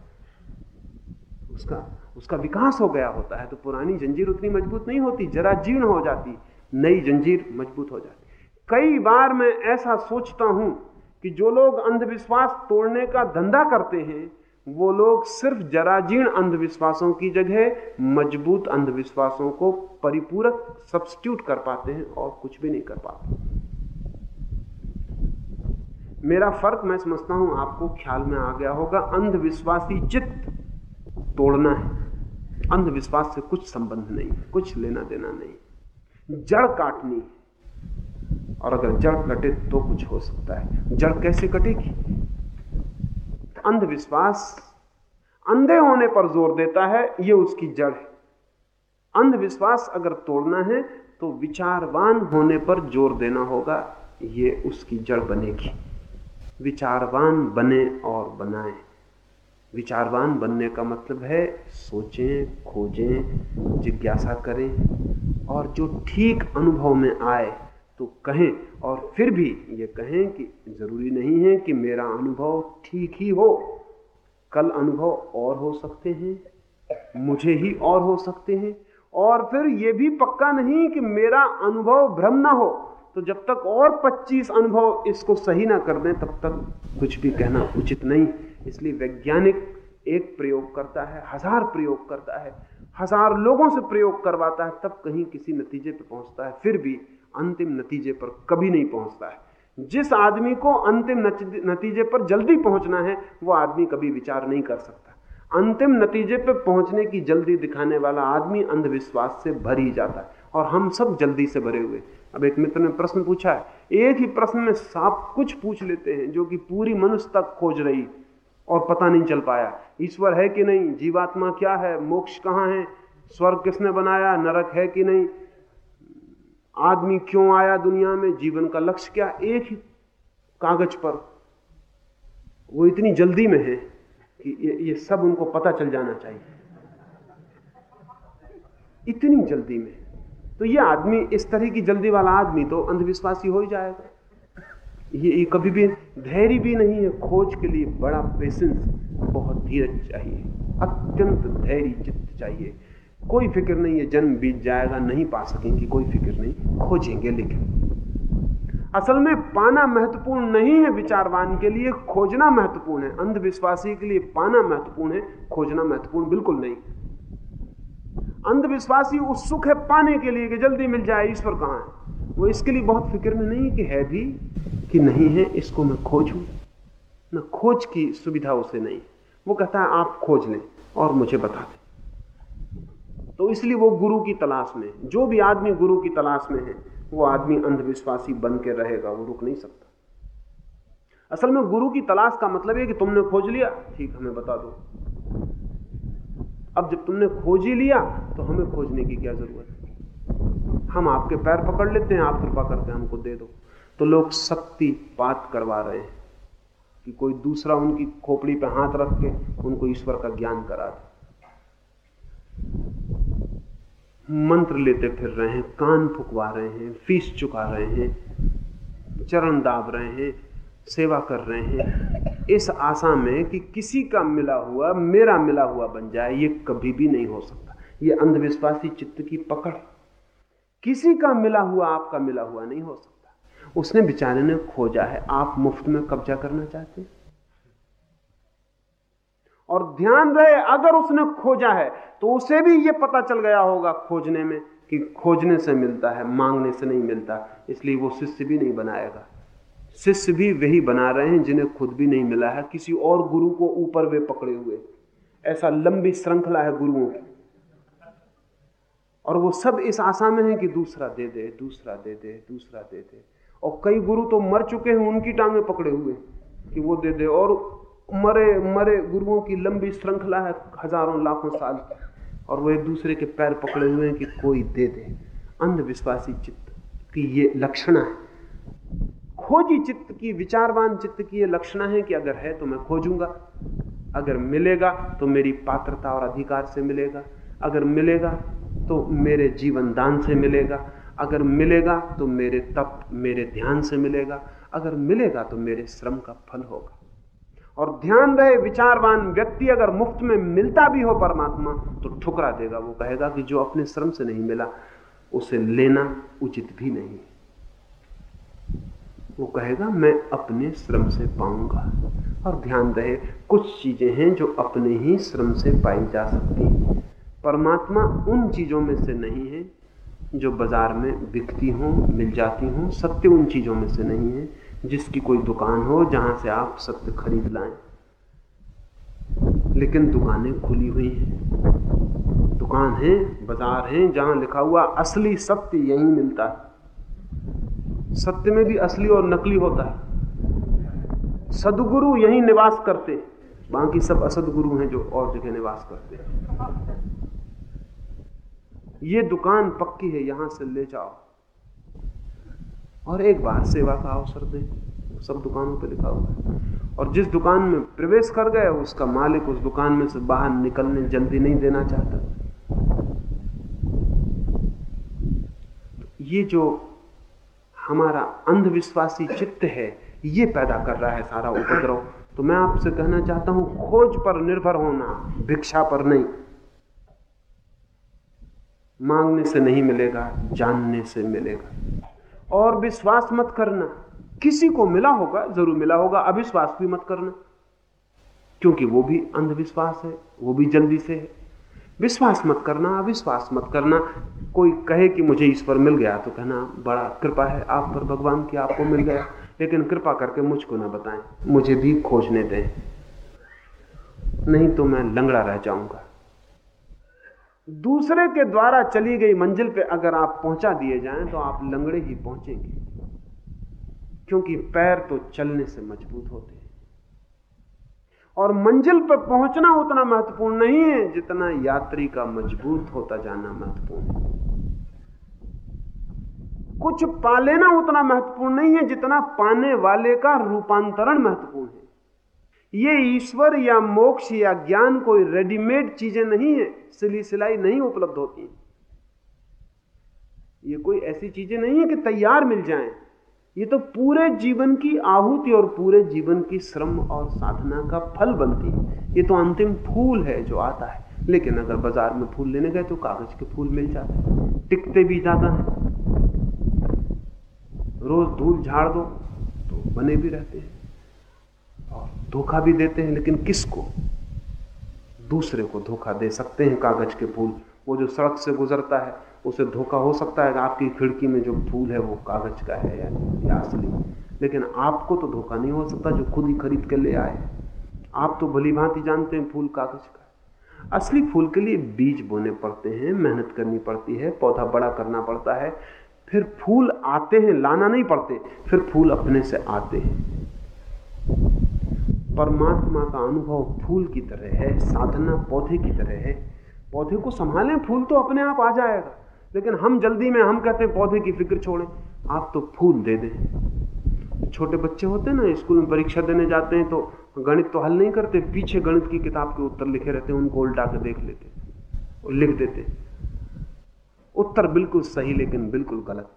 उसका उसका विकास हो गया होता है तो पुरानी जंजीर उतनी मज़बूत नहीं होती, जरा जीर्ण हो जाती, नई जंजीर मज़बूत हो जाती। कई बार मैं ऐसा सोचता हूँ कि जो लोग अंधविश्वास तोड़ने का धंधा करते हैं वो लोग सिर्फ़ जराजीर्ण अंधविश्वासों की जगह मज़बूत अंधविश्वासों को परिपूरक सब्सिट्यूट कर पाते हैं और कुछ भी नहीं कर पाते। मेरा फ़र्क मैं समझता हूँ, आपको ख्याल में आ गया होगा, अंधविश्वासी चित्त तोड़ना है। अंधविश्वास से कुछ संबंध नहीं, कुछ लेना देना नहीं। जड़ काटनी और अगर जड़ कटे तो कुछ हो सकता है। जड़ कैसे कटेगी? अंधविश्वास अंधे होने पर ज़ोर देता है यह उसकी जड़ है। अंधविश्वास अगर तोड़ना है तो विचारवान होने पर ज़ोर देना होगा, ये उसकी जड़ बनेगी। विचारवान बने और बनाए। विचारवान बनने का मतलब है, सोचें, खोजें, जिज्ञासा करें, और जो ठीक अनुभव में आए तो कहें और फिर भी ये कहें कि ज़रूरी नहीं है कि मेरा अनुभव ठीक ही हो। कल अनुभव और हो सकते हैं, मुझे ही और हो सकते हैं और फिर यह भी पक्का नहीं कि मेरा अनुभव भ्रम ना हो। तो जब तक और 25 अनुभव इसको सही ना कर दें, तब तक कुछ भी कहना उचित नहीं। इसलिए वैज्ञानिक एक प्रयोग करता है, हज़ार प्रयोग करता है, हज़ार लोगों से प्रयोग करवाता है, तब कहीं किसी नतीजे पर पहुँचता है। फिर भी अंतिम नतीजे पर कभी नहीं पहुँचता है। जिस आदमी को अंतिम नतीजे पर जल्दी पहुँचना है, वो आदमी कभी विचार नहीं कर सकता। अंतिम नतीजे पर पहुँचने की जल्दी दिखाने वाला आदमी अंधविश्वास से भर ही जाता है और हम सब जल्दी से भरे हुए अब एक मित्र ने प्रश्न पूछा है, एक ही प्रश्न में साफ़ कुछ पूछ लेते हैं जो कि पूरी मनुष्य तक खोज रही और पता नहीं चल पाया। ईश्वर है कि नहीं? जीवात्मा क्या है? मोक्ष कहाँ है? स्वर्ग किसने बनाया? नरक है कि नहीं? आदमी क्यों आया दुनिया में? जीवन का लक्ष्य क्या? एक ही कागज़ पर। वो इतनी जल्दी में है कि ये, ये सब उनको पता चल जाना चाहिए। इतनी जल्दी में। तो ये आदमी इस तरह की जल्दी वाला आदमी तो अंधविश्वासी हो ही जाएगा। ये, ये कभी भी धैर्य भी नहीं है। खोज के लिए बड़ा पेशेंस बहुत धीरज चाहिए। अत्यंत धैर्य चित्त चाहिए। कोई फ़िक्र नहीं है, जन्म बीत जाएगा, नहीं पा सकेंगे, कोई फ़िक्र नहीं, खोजेंगे लेकिन। असल में पाना महत्वपूर्ण नहीं है विचारवान के लिए, खोजना महत्वपूर्ण है। अंधविश्वासी के लिए पाना महत्वपूर्ण है, खोजना महत्वपूर्ण बिल्कुल नहीं। अंधविश्वासी उत्सुक है पाने के लिए कि जल्दी मिल जाए, ईश्वर कहाँ है? वो इसके लिए बहुत फ़िक्र में नहीं कि है भी कि नहीं है, इसको मैं खोजूं। न खोज की सुविधा उसे नहीं। वो कहता है, आप खोज लें और मुझे बता दें। तो इसलिए वो गुरु की तलाश में जो भी आदमी गुरु की तलाश में है, वो आदमी अंधविश्वासी बन के रहेगा, वो रुक नहीं सकता। असल में गुरु की तलाश का मतलब है कि तुमने खोज लिया, ठीक, हमें बता दो। अब जब तुमने खोज ही लिया तो हमें खोजने की क्या ज़रूरत है? हम आपके पैर पकड़ लेते हैं, आप कृपा करते हैं हमको दे दो। तो लोग शक्ति पात करवा रहे हैं कि कोई दूसरा उनकी खोपड़ी पे हाथ रख के उनको ईश्वर का ज्ञान करा दे। मंत्र लेते फिर रहे हैं, कान फुकवा रहे हैं, फ़ीस चुका रहे हैं, चरण दाब रहे हैं, सेवा कर रहे हैं। इस आशा में कि किसी का मिला हुआ, मेरा मिला हुआ बन जाए, ये कभी भी नहीं हो सकता। ये अंधविश्वासी चित्त की पकड़। किसी का मिला हुआ, आपका मिला हुआ नहीं हो सकता। उसने बेचारे ने खोजा है, आप मुफ़्त में कब्जा करना चाहते हैं? और ध्यान रहे, अगर उसने खोजा है तो उसे भी यह पता चल गया होगा खोजने में कि खोजने से मिलता है, मांगने से नहीं मिलता। इसलिए वो शिष्य भी नहीं बनाएगा। शिष्य भी वही बना रहे हैं जिन्हें खुद भी नहीं मिला है। किसी और गुरु को ऊपर वे पकड़े हुए। ऐसा लंबी श्रृंखला है गुरुओं की। और वो सब इस आशा में है कि दूसरा दे दे, दूसरा दे दे, दूसरा दे दे। और कई गुरु तो मर चुके हैं, उनकी टांगे पकड़े हुए कि वो दे दे। और मरे मरे गुरुओं की लंबी श्रृंखला है हज़ारों लाखों साल और वो एक दूसरे के पैर पकड़े हुए हैं कि कोई दे दे। अंधविश्वासी चित्त की ये लक्षणा है। खोजी चित्त की, विचारवान चित्त की ये लक्षणा है कि अगर है तो मैं खोजूँगा। अगर मिलेगा तो मेरी पात्रता और अधिकार से मिलेगा। अगर मिलेगा तो मेरे जीवन दान से मिलेगा। अगर मिलेगा तो मेरे तप, मेरे ध्यान से मिलेगा। अगर मिलेगा तो मेरे श्रम का फल होगा। और ध्यान रहे, विचारवान व्यक्ति अगर मुफ़्त में मिलता भी हो परमात्मा तो ठुकरा देगा। वो कहेगा कि जो अपने श्रम से नहीं मिला, उसे लेना उचित भी नहीं। वो कहेगा, मैं अपने श्रम से पाऊँगा। और ध्यान रहे, कुछ चीज़ें हैं जो अपने ही श्रम से पाई जा सकती हैं। परमात्मा उन चीज़ों में से नहीं है, जो बाज़ार में बिकती हों, मिल जाती हों, सत्य उन चीज़ों में से नहीं है जिसकी कोई दुकान हो, जहाँ से आप सत्य खरीद लाएँ। लेकिन दुकानें खुली हुई हैं। दुकान है, बाज़ार है, जहाँ लिखा हुआ असली सत्य यही मिलता है। सत्य में भी असली और नकली होता है। सदगुरु यही निवास करते बाकी सब असदगुरु हैं जो और जगह निवास करते हैं। ये दुकान पक्की है, यहाँ से ले जाओ। और एक बार सेवा का अवसर दे। सब दुकानों पे लिखा हुआ है। और जिस दुकान में प्रवेश कर गए उसका मालिक उस दुकान में से बाहर निकलने जल्दी नहीं देना चाहता। ये जो हमारा अंधविश्वासी चित्त है, ये पैदा कर रहा है सारा उपद्रव। तो मैं आपसे कहना चाहता हूँ, खोज पर निर्भर होना, भिक्षा पर नहीं। मांगने से नहीं मिलेगा, जानने से मिलेगा। और विश्वास मत करना। किसी को मिला होगा, ज़रूर मिला होगा, अविश्वास भी मत करना। क्योंकि वो भी अंधविश्वास है, वो भी जल्दी से है। विश्वास मत करना, अविश्वास मत करना। कोई कहे कि मुझे ईश्वर मिल गया तो कहना, बड़ा कृपा है आप पर, भगवान की आपको मिल गया। लेकिन कृपा करके मुझको ना बताएँ, मुझे भी खोजने दें। नहीं तो मैं लंगड़ा रह जाऊँगा। दूसरे के द्वारा चली गई मंजिल पे अगर आप पहुँचा दिए जाएँ तो आप लंगड़े ही पहुँचेंगे। क्योंकि पैर तो चलने से मज़बूत होते हैं। और मंजिल पर पहुँचना उतना महत्वपूर्ण नहीं है जितना यात्री का मज़बूत होता जाना महत्वपूर्ण है। कुछ पा लेना उतना महत्वपूर्ण नहीं है जितना पाने वाले का रूपांतरण महत्वपूर्ण है। ये ईश्वर या मोक्ष या ज्ञान कोई रेडीमेड चीज़ें नहीं है, सिली सिलाई नहीं उपलब्ध होती है। ये कोई ऐसी चीज़ें नहीं है कि तैयार मिल जाएँ। ये तो पूरे जीवन की आहुति और पूरे जीवन की श्रम और साधना का फल बनती है। ये तो अंतिम फूल है जो आता है। लेकिन अगर बाज़ार में फूल लेने गए तो कागज़ के फूल मिल जाते हैं। टिकते भी ज़्यादा है। रोज धूल झाड़ दो तो बने भी रहते हैं। धोखा भी देते हैं लेकिन किसको? दूसरे को धोखा दे सकते हैं कागज़ के फूल। वो जो सड़क से गुजरता है उसे धोखा हो सकता है आपकी खिड़की में जो फूल है वो कागज़ का है या, या असली। लेकिन आपको तो धोखा नहीं हो सकता जो खुद ही खरीद के ले आए। आप तो भली भांति जानते हैं फूल कागज़ का। असली फूल के लिए बीज बोने पड़ते हैं मेहनत करनी पड़ती है पौधा बड़ा करना पड़ता है। फिर फूल आते हैं लाना नहीं पड़ते फिर फूल अपने से आते हैं। परमात्मा का अनुभव फूल की तरह है, साधना पौधे की तरह है। पौधे को संभालें, फूल तो अपने आप आ जाएगा। लेकिन हम जल्दी में, हम कहते हैं, पौधे की फ़िक्र छोड़ें। आप तो फूल दे दें। छोटे बच्चे होते हैं ना, स्कूल में परीक्षा देने जाते हैं तो गणित तो हल नहीं करते। पीछे गणित की किताब के उत्तर लिखे रहते हैं, उनको उल्टा के देख लेते और लिख देते उत्तर बिल्कुल सही, लेकिन बिल्कुल गलत।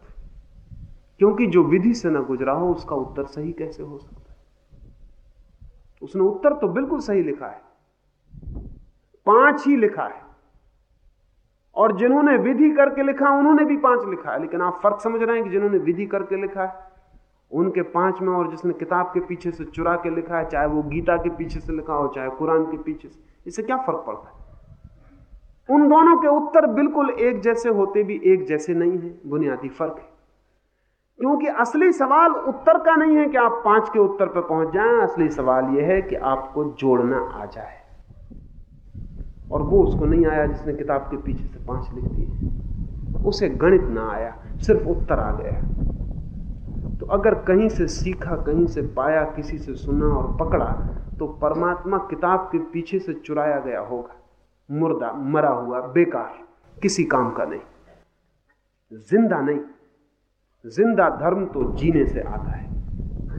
क्योंकि जो विधि से ना गुजरा हो, उसका उत्तर सही कैसे हो सकता उसने उत्तर तो बिल्कुल सही लिखा है। पाँच ही लिखा है। और जिन्होंने विधि करके लिखा, उन्होंने भी पाँच लिखा है। लेकिन आप फ़र्क समझ रहे हैं कि जिन्होंने विधि करके लिखा है, उनके पाँच में और जिसने किताब के पीछे से चुरा के लिखा है, चाहे वो गीता के पीछे से लिखा हो, चाहे कुरान के पीछे से, इससे क्या फ़र्क पड़ता है? उन दोनों के उत्तर बिल्कुल एक जैसे होते भी एक जैसे नहीं है। बुनियादी फ़र्क है। क्योंकि असली सवाल उत्तर का नहीं है कि आप पाँच के उत्तर पर पहुँच जाएँ, असली सवाल यह है कि आपको जोड़ना आ जाए। और वो उसको नहीं आया जिसने किताब के पीछे से पाँच लिख दिए उसे गणित ना आया, सिर्फ़ उत्तर आ गया। तो अगर कहीं से सीखा, कहीं से पाया, किसी से सुना और पकड़ा तो परमात्मा किताब के पीछे से चुराया गया होगा। मुर्दा, मरा हुआ, बेकार, किसी काम का नहीं। ज़िंदा नहीं। ज़िंदा धर्म तो जीने से आता है।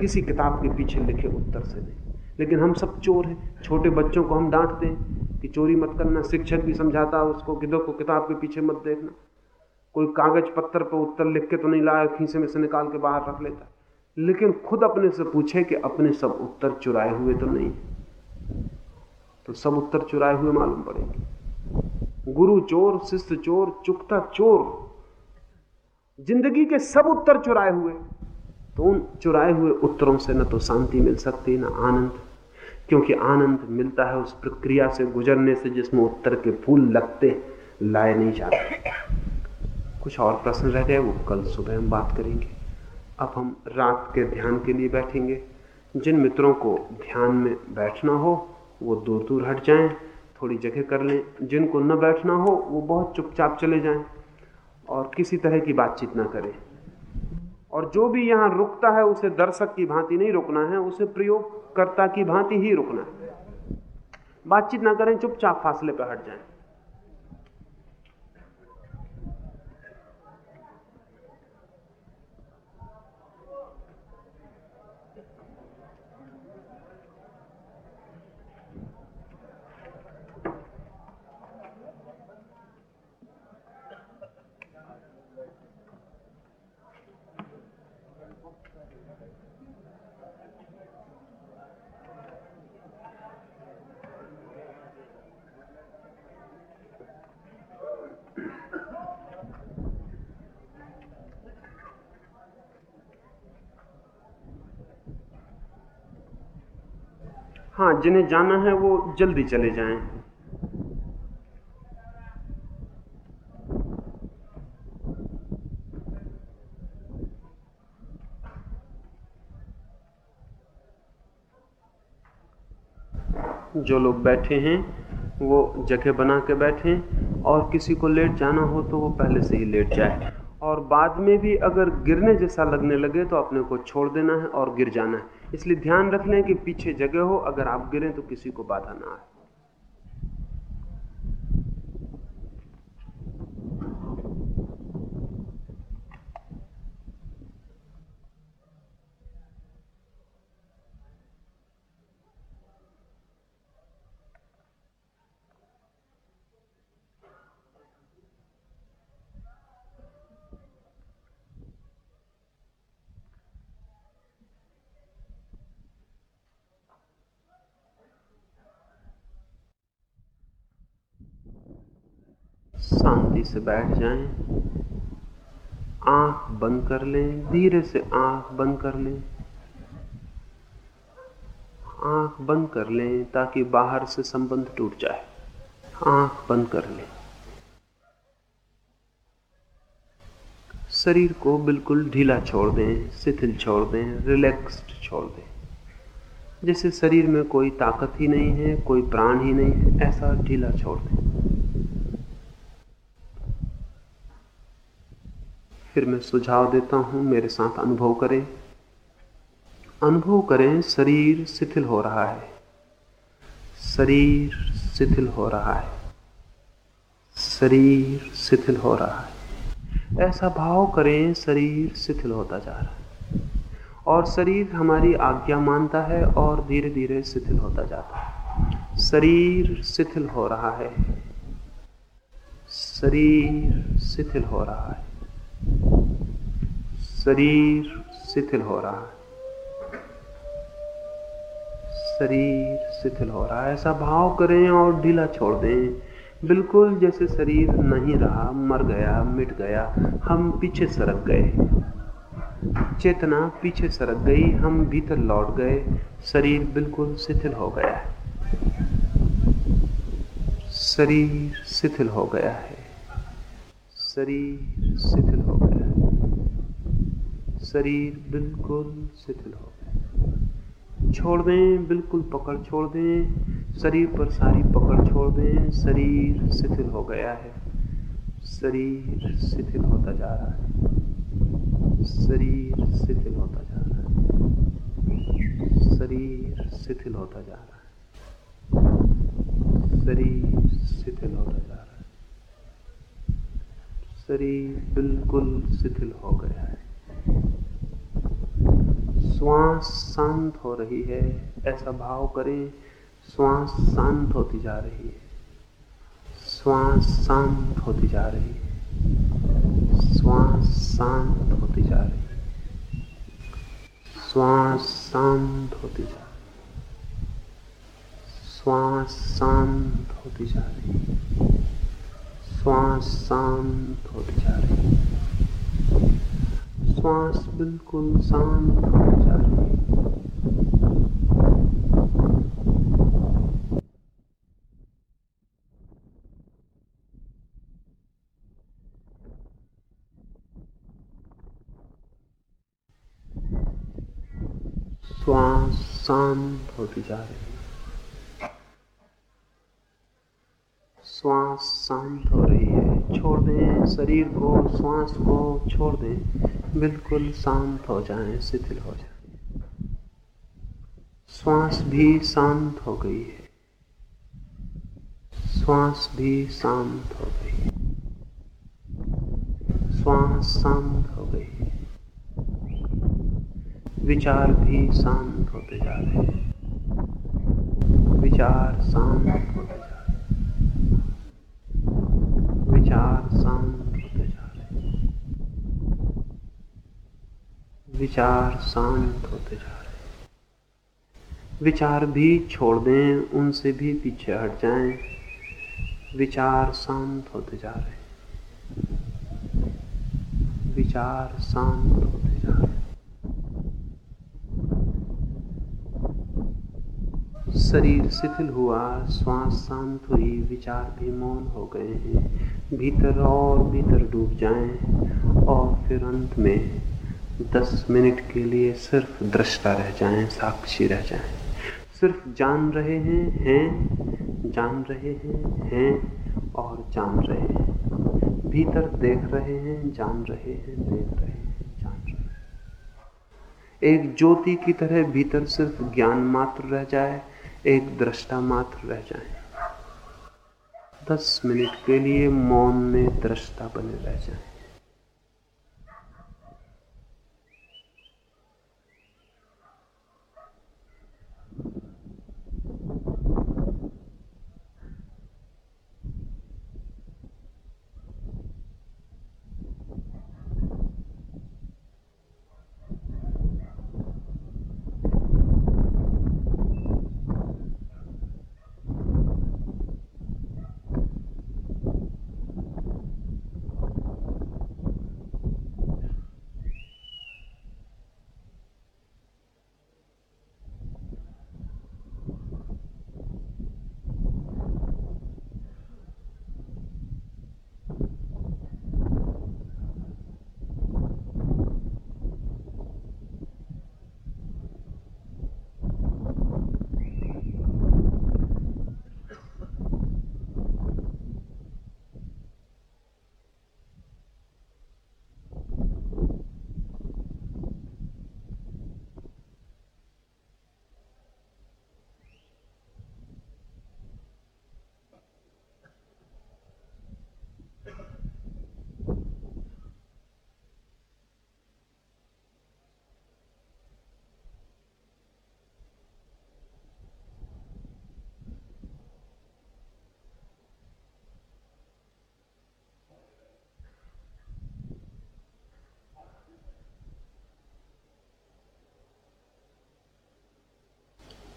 किसी किताब के पीछे लिखे उत्तर से नहीं। लेकिन हम सब चोर हैं। छोटे बच्चों को हम डांटते हैं कि चोरी मत करना, शिक्षक भी समझाता है उसको कि देखो किताब के पीछे मत देखना। कोई कागज़ पत्थर पर उत्तर लिख के तो नहीं लाया खींचे में से निकाल के बाहर रख लेता। लेकिन खुद अपने से पूछे कि अपने सब उत्तर चुराए हुए तो नहीं। तो सब उत्तर चुराए हुए मालूम पड़ेंगे। गुरु चोर, शिष्य चोर चुकता चोर ज़िंदगी के सब उत्तर चुराए हुए। तो उन चुराए हुए उत्तरों से न तो शांति मिल सकती, न आनंद। क्योंकि आनंद मिलता है उस प्रक्रिया से गुजरने से जिसमें उत्तर के फूल लगते, लाए नहीं जाते। कुछ और प्रश्न रह गए, वो कल सुबह हम बात करेंगे। अब हम रात के ध्यान के लिए बैठेंगे। जिन मित्रों को ध्यान में बैठना हो, वो दूर दूर हट जाएँ, थोड़ी जगह कर लें। जिनको न बैठना हो, वो बहुत चुपचाप चले जाएँ। और किसी तरह की बातचीत ना करें। और जो भी यहाँ रुकता है, उसे दर्शक की भांति नहीं रुकना है, उसे प्रयोगकर्ता की भांति ही रुकना है। बातचीत ना करें, चुपचाप फासले पर हट जाएँ हाँ जिन्हें जाना है वो जल्दी चले जाएँ। जो लोग बैठे हैं, वो जगह बना के बैठें और किसी को लेट जाना हो तो वो पहले से ही लेट जाए। और बाद में भी अगर गिरने जैसा लगने लगे तो अपने को छोड़ देना है और गिर जाना है। इसलिए ध्यान रख लें कि पीछे जगह हो, अगर आप गिरें तो किसी को बाधा ना आए। शांति से बैठ जाएँ, आँख बंद कर लें धीरे से आँख बंद कर लें। आँख बंद कर लें ताकि बाहर से संबंध टूट जाए। आँख बंद कर लें। शरीर को बिल्कुल ढीला छोड़ दें शिथिल छोड़ दें रिलैक्स्ड छोड़ दें। जैसे शरीर में कोई ताकत ही नहीं है कोई प्राण ही नहीं है ऐसा ढीला छोड़ दें। फिर मैं सुझाव देता हूँ, मेरे साथ अनुभव करें। अनुभव करें, शरीर शिथिल हो रहा है। शरीर शिथिल हो रहा है। शरीर शिथिल हो रहा है। ऐसा भाव करें, शरीर शिथिल होता जा रहा है। और शरीर हमारी आज्ञा मानता है और धीरे धीरे शिथिल होता जाता है। शरीर शिथिल हो रहा है। शरीर शिथिल हो रहा है। शरीर शिथिल हो रहा है। शरीर शिथिल हो रहा है। ऐसा भाव करें और ढीला छोड़ दें। बिल्कुल जैसे शरीर नहीं रहा, मर गया, मिट गया, हम पीछे सरक गए। चेतना पीछे सरक गई, हम भीतर लौट गए। शरीर बिल्कुल शिथिल हो गया है। शरीर शिथिल हो गया है। शरीर शिथिल हो गया शरीर बिल्कुल शिथिल हो गया छोड़ दें, बिल्कुल पकड़ छोड़ दें। शरीर पर सारी पकड़ छोड़ दें। शरीर शिथिल हो गया है। शरीर शिथिल होता जा रहा है। शरीर शिथिल होता जा रहा है। शरीर शिथिल होता जा रहा है। शरीर शिथिल होता जा रहा है। शरीर बिल्कुल शिथिल हो गया है। श्वास शांत हो रही है, ऐसा भाव करें, श्वास शांत होती जा रही है। श्वास शांत होती जा रही है। श्वास शांत होती जा रही है। श्वास शांत होती जा रही श्वास शांत होती जा रही श्वास शांत होती जा रही श्वास बिल्कुल शांत होती जा रही श्वास शांत होती जा रही श्वास शांत हो रही है। छोड़ दें, शरीर को, श्वास को, छोड़ दें। बिल्कुल शांत हो जाएँ, शिथिल हो जाएँ। श्वास भी शांत हो गई है। श्वास भी शांत हो गई है। श्वास शांत हो गई है। विचार भी शांत होते जा रहे हैं। विचार शांत होते जा रहे विचार शांत होते जा रहे विचार शांत होते जा रहे विचार भी छोड़ दें, उनसे भी पीछे हट जाएँ। विचार शांत होते जा रहे विचार शांत होते जा रहे शरीर शिथिल हुआ, श्वास शांत हुई, विचार भी मौन हो गए हैं। भीतर और भीतर डूब जाएँ और फिर अंत में दस मिनट के लिए सिर्फ़ दृष्टा रह जाएँ, साक्षी रह जाएँ। सिर्फ़ जान रहे हैं हैं, जान रहे हैं हैं और जान रहे हैं। भीतर देख रहे हैं, जान रहे हैं, देख रहे हैं, जान रहे हैं। एक ज्योति की तरह भीतर सिर्फ़ ज्ञान मात्र रह जाए एक दृष्टा मात्र रह जाए। दस मिनट के लिए मौन में दृष्टा बने रह जाए।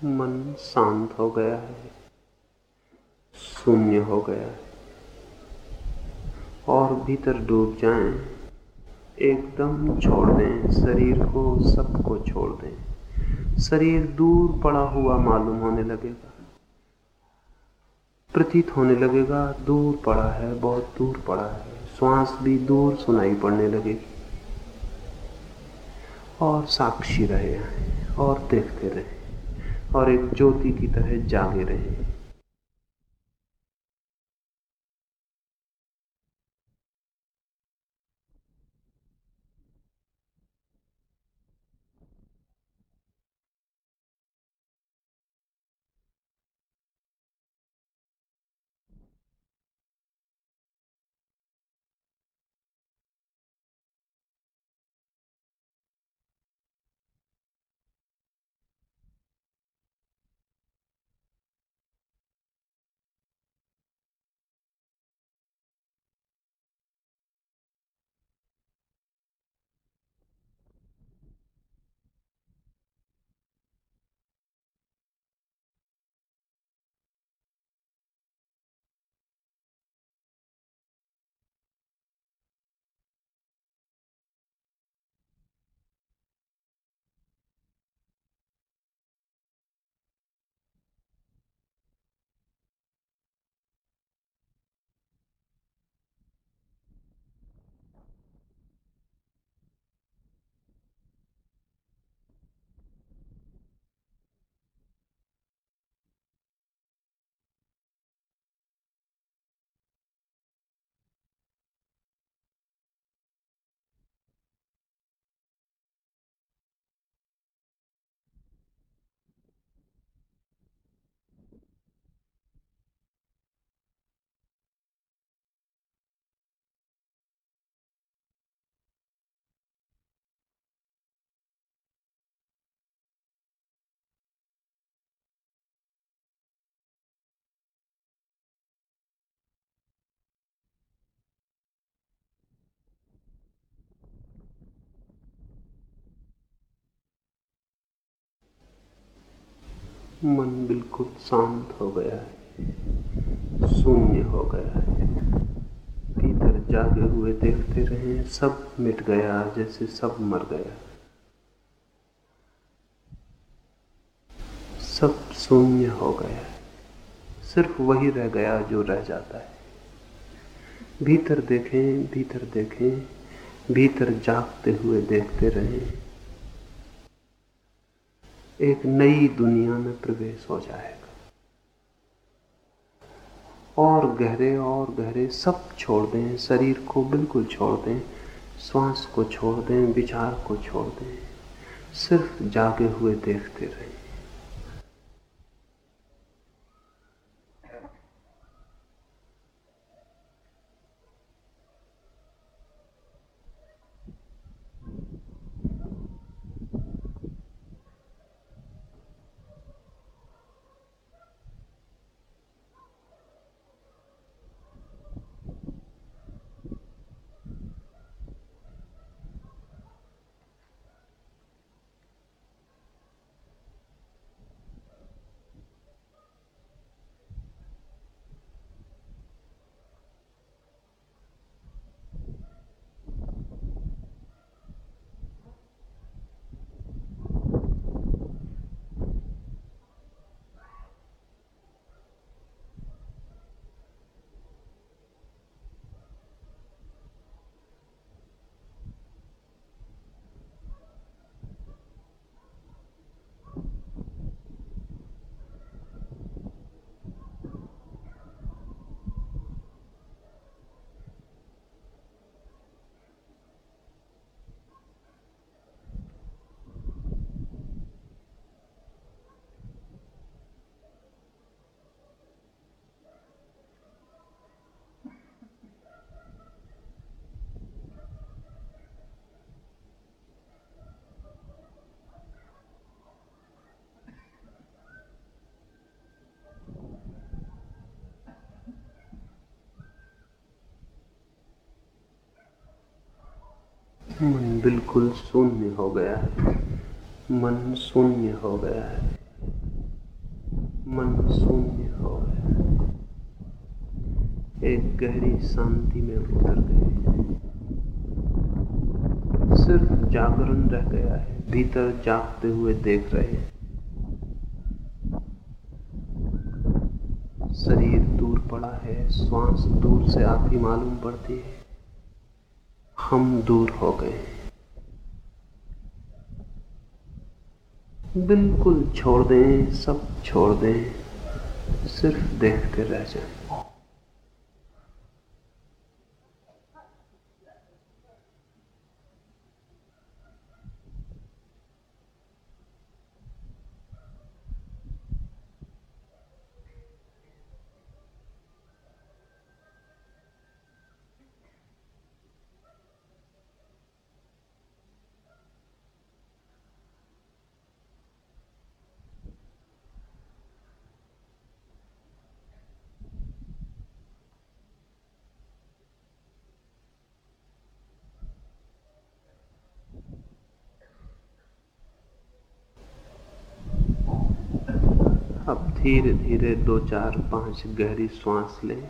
मन शांत हो गया है शून्य हो गया है। और भीतर डूब जाएँ, एकदम छोड़ दें शरीर को सबको छोड़ दें। शरीर दूर पड़ा हुआ मालूम होने लगेगा। प्रतीत होने लगेगा दूर पड़ा है बहुत दूर पड़ा है। श्वास भी दूर सुनाई पड़ने लगेगी। और साक्षी रहे और देखते रहे। और एक ज्योति की तरह जागे रहे। मन बिल्कुल शांत हो गया है, शून्य हो गया है। भीतर जागे हुए देखते रहे, सब मिट गया, जैसे सब मर गया। सब शून्य हो गया सिर्फ़ वही रह गया जो रह जाता है। भीतर देखें भीतर देखें, भीतर जागते हुए देखते रहें। एक नई दुनिया में प्रवेश हो जाएगा। और गहरे और गहरे सब छोड़ दें, शरीर को बिल्कुल छोड़ दें, श्वास को छोड़ दें, विचार को छोड़ दें, सिर्फ़ जागे हुए देखते रहें। मन बिल्कुल शून्य हो गया है। मन शून्य हो गया है। मन शून्य हो गया है। एक गहरी शांति में उतर गए। सिर्फ़ जागरण रह गया है। भीतर जागते हुए देख रहे हैं। शरीर दूर पड़ा है। श्वास दूर से आती मालूम पड़ती है। हम दूर हो गए। बिल्कुल छोड़ दें सब छोड़ दें सिर्फ़ देखते रह जाएँ अब धीरे धीरे दो चार पाँच गहरी श्वास लें।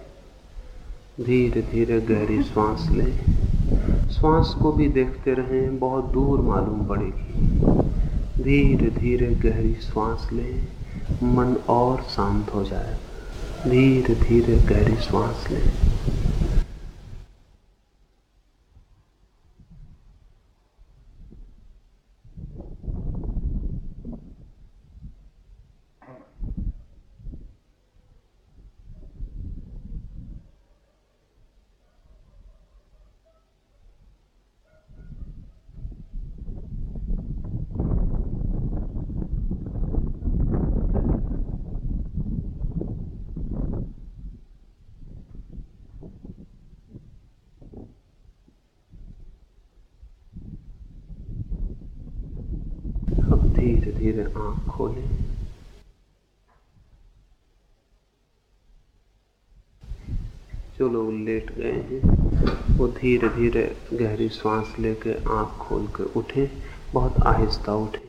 धीरे धीरे गहरी श्वास लें। श्वास को भी देखते रहें, बहुत दूर मालूम पड़ेगी। धीरे धीरे गहरी श्वास लें, मन और शांत हो जाए धीरे धीरे गहरी श्वास लें अब धीरे धीरे आँख खोलें जो लोग लेट गए हैं, वो धीरे धीरे गहरी सांस लेके आँख खोल के उठे, बहुत आहिस्ता उठें।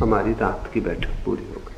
हमारी रात की बैठक पूरी हो गई।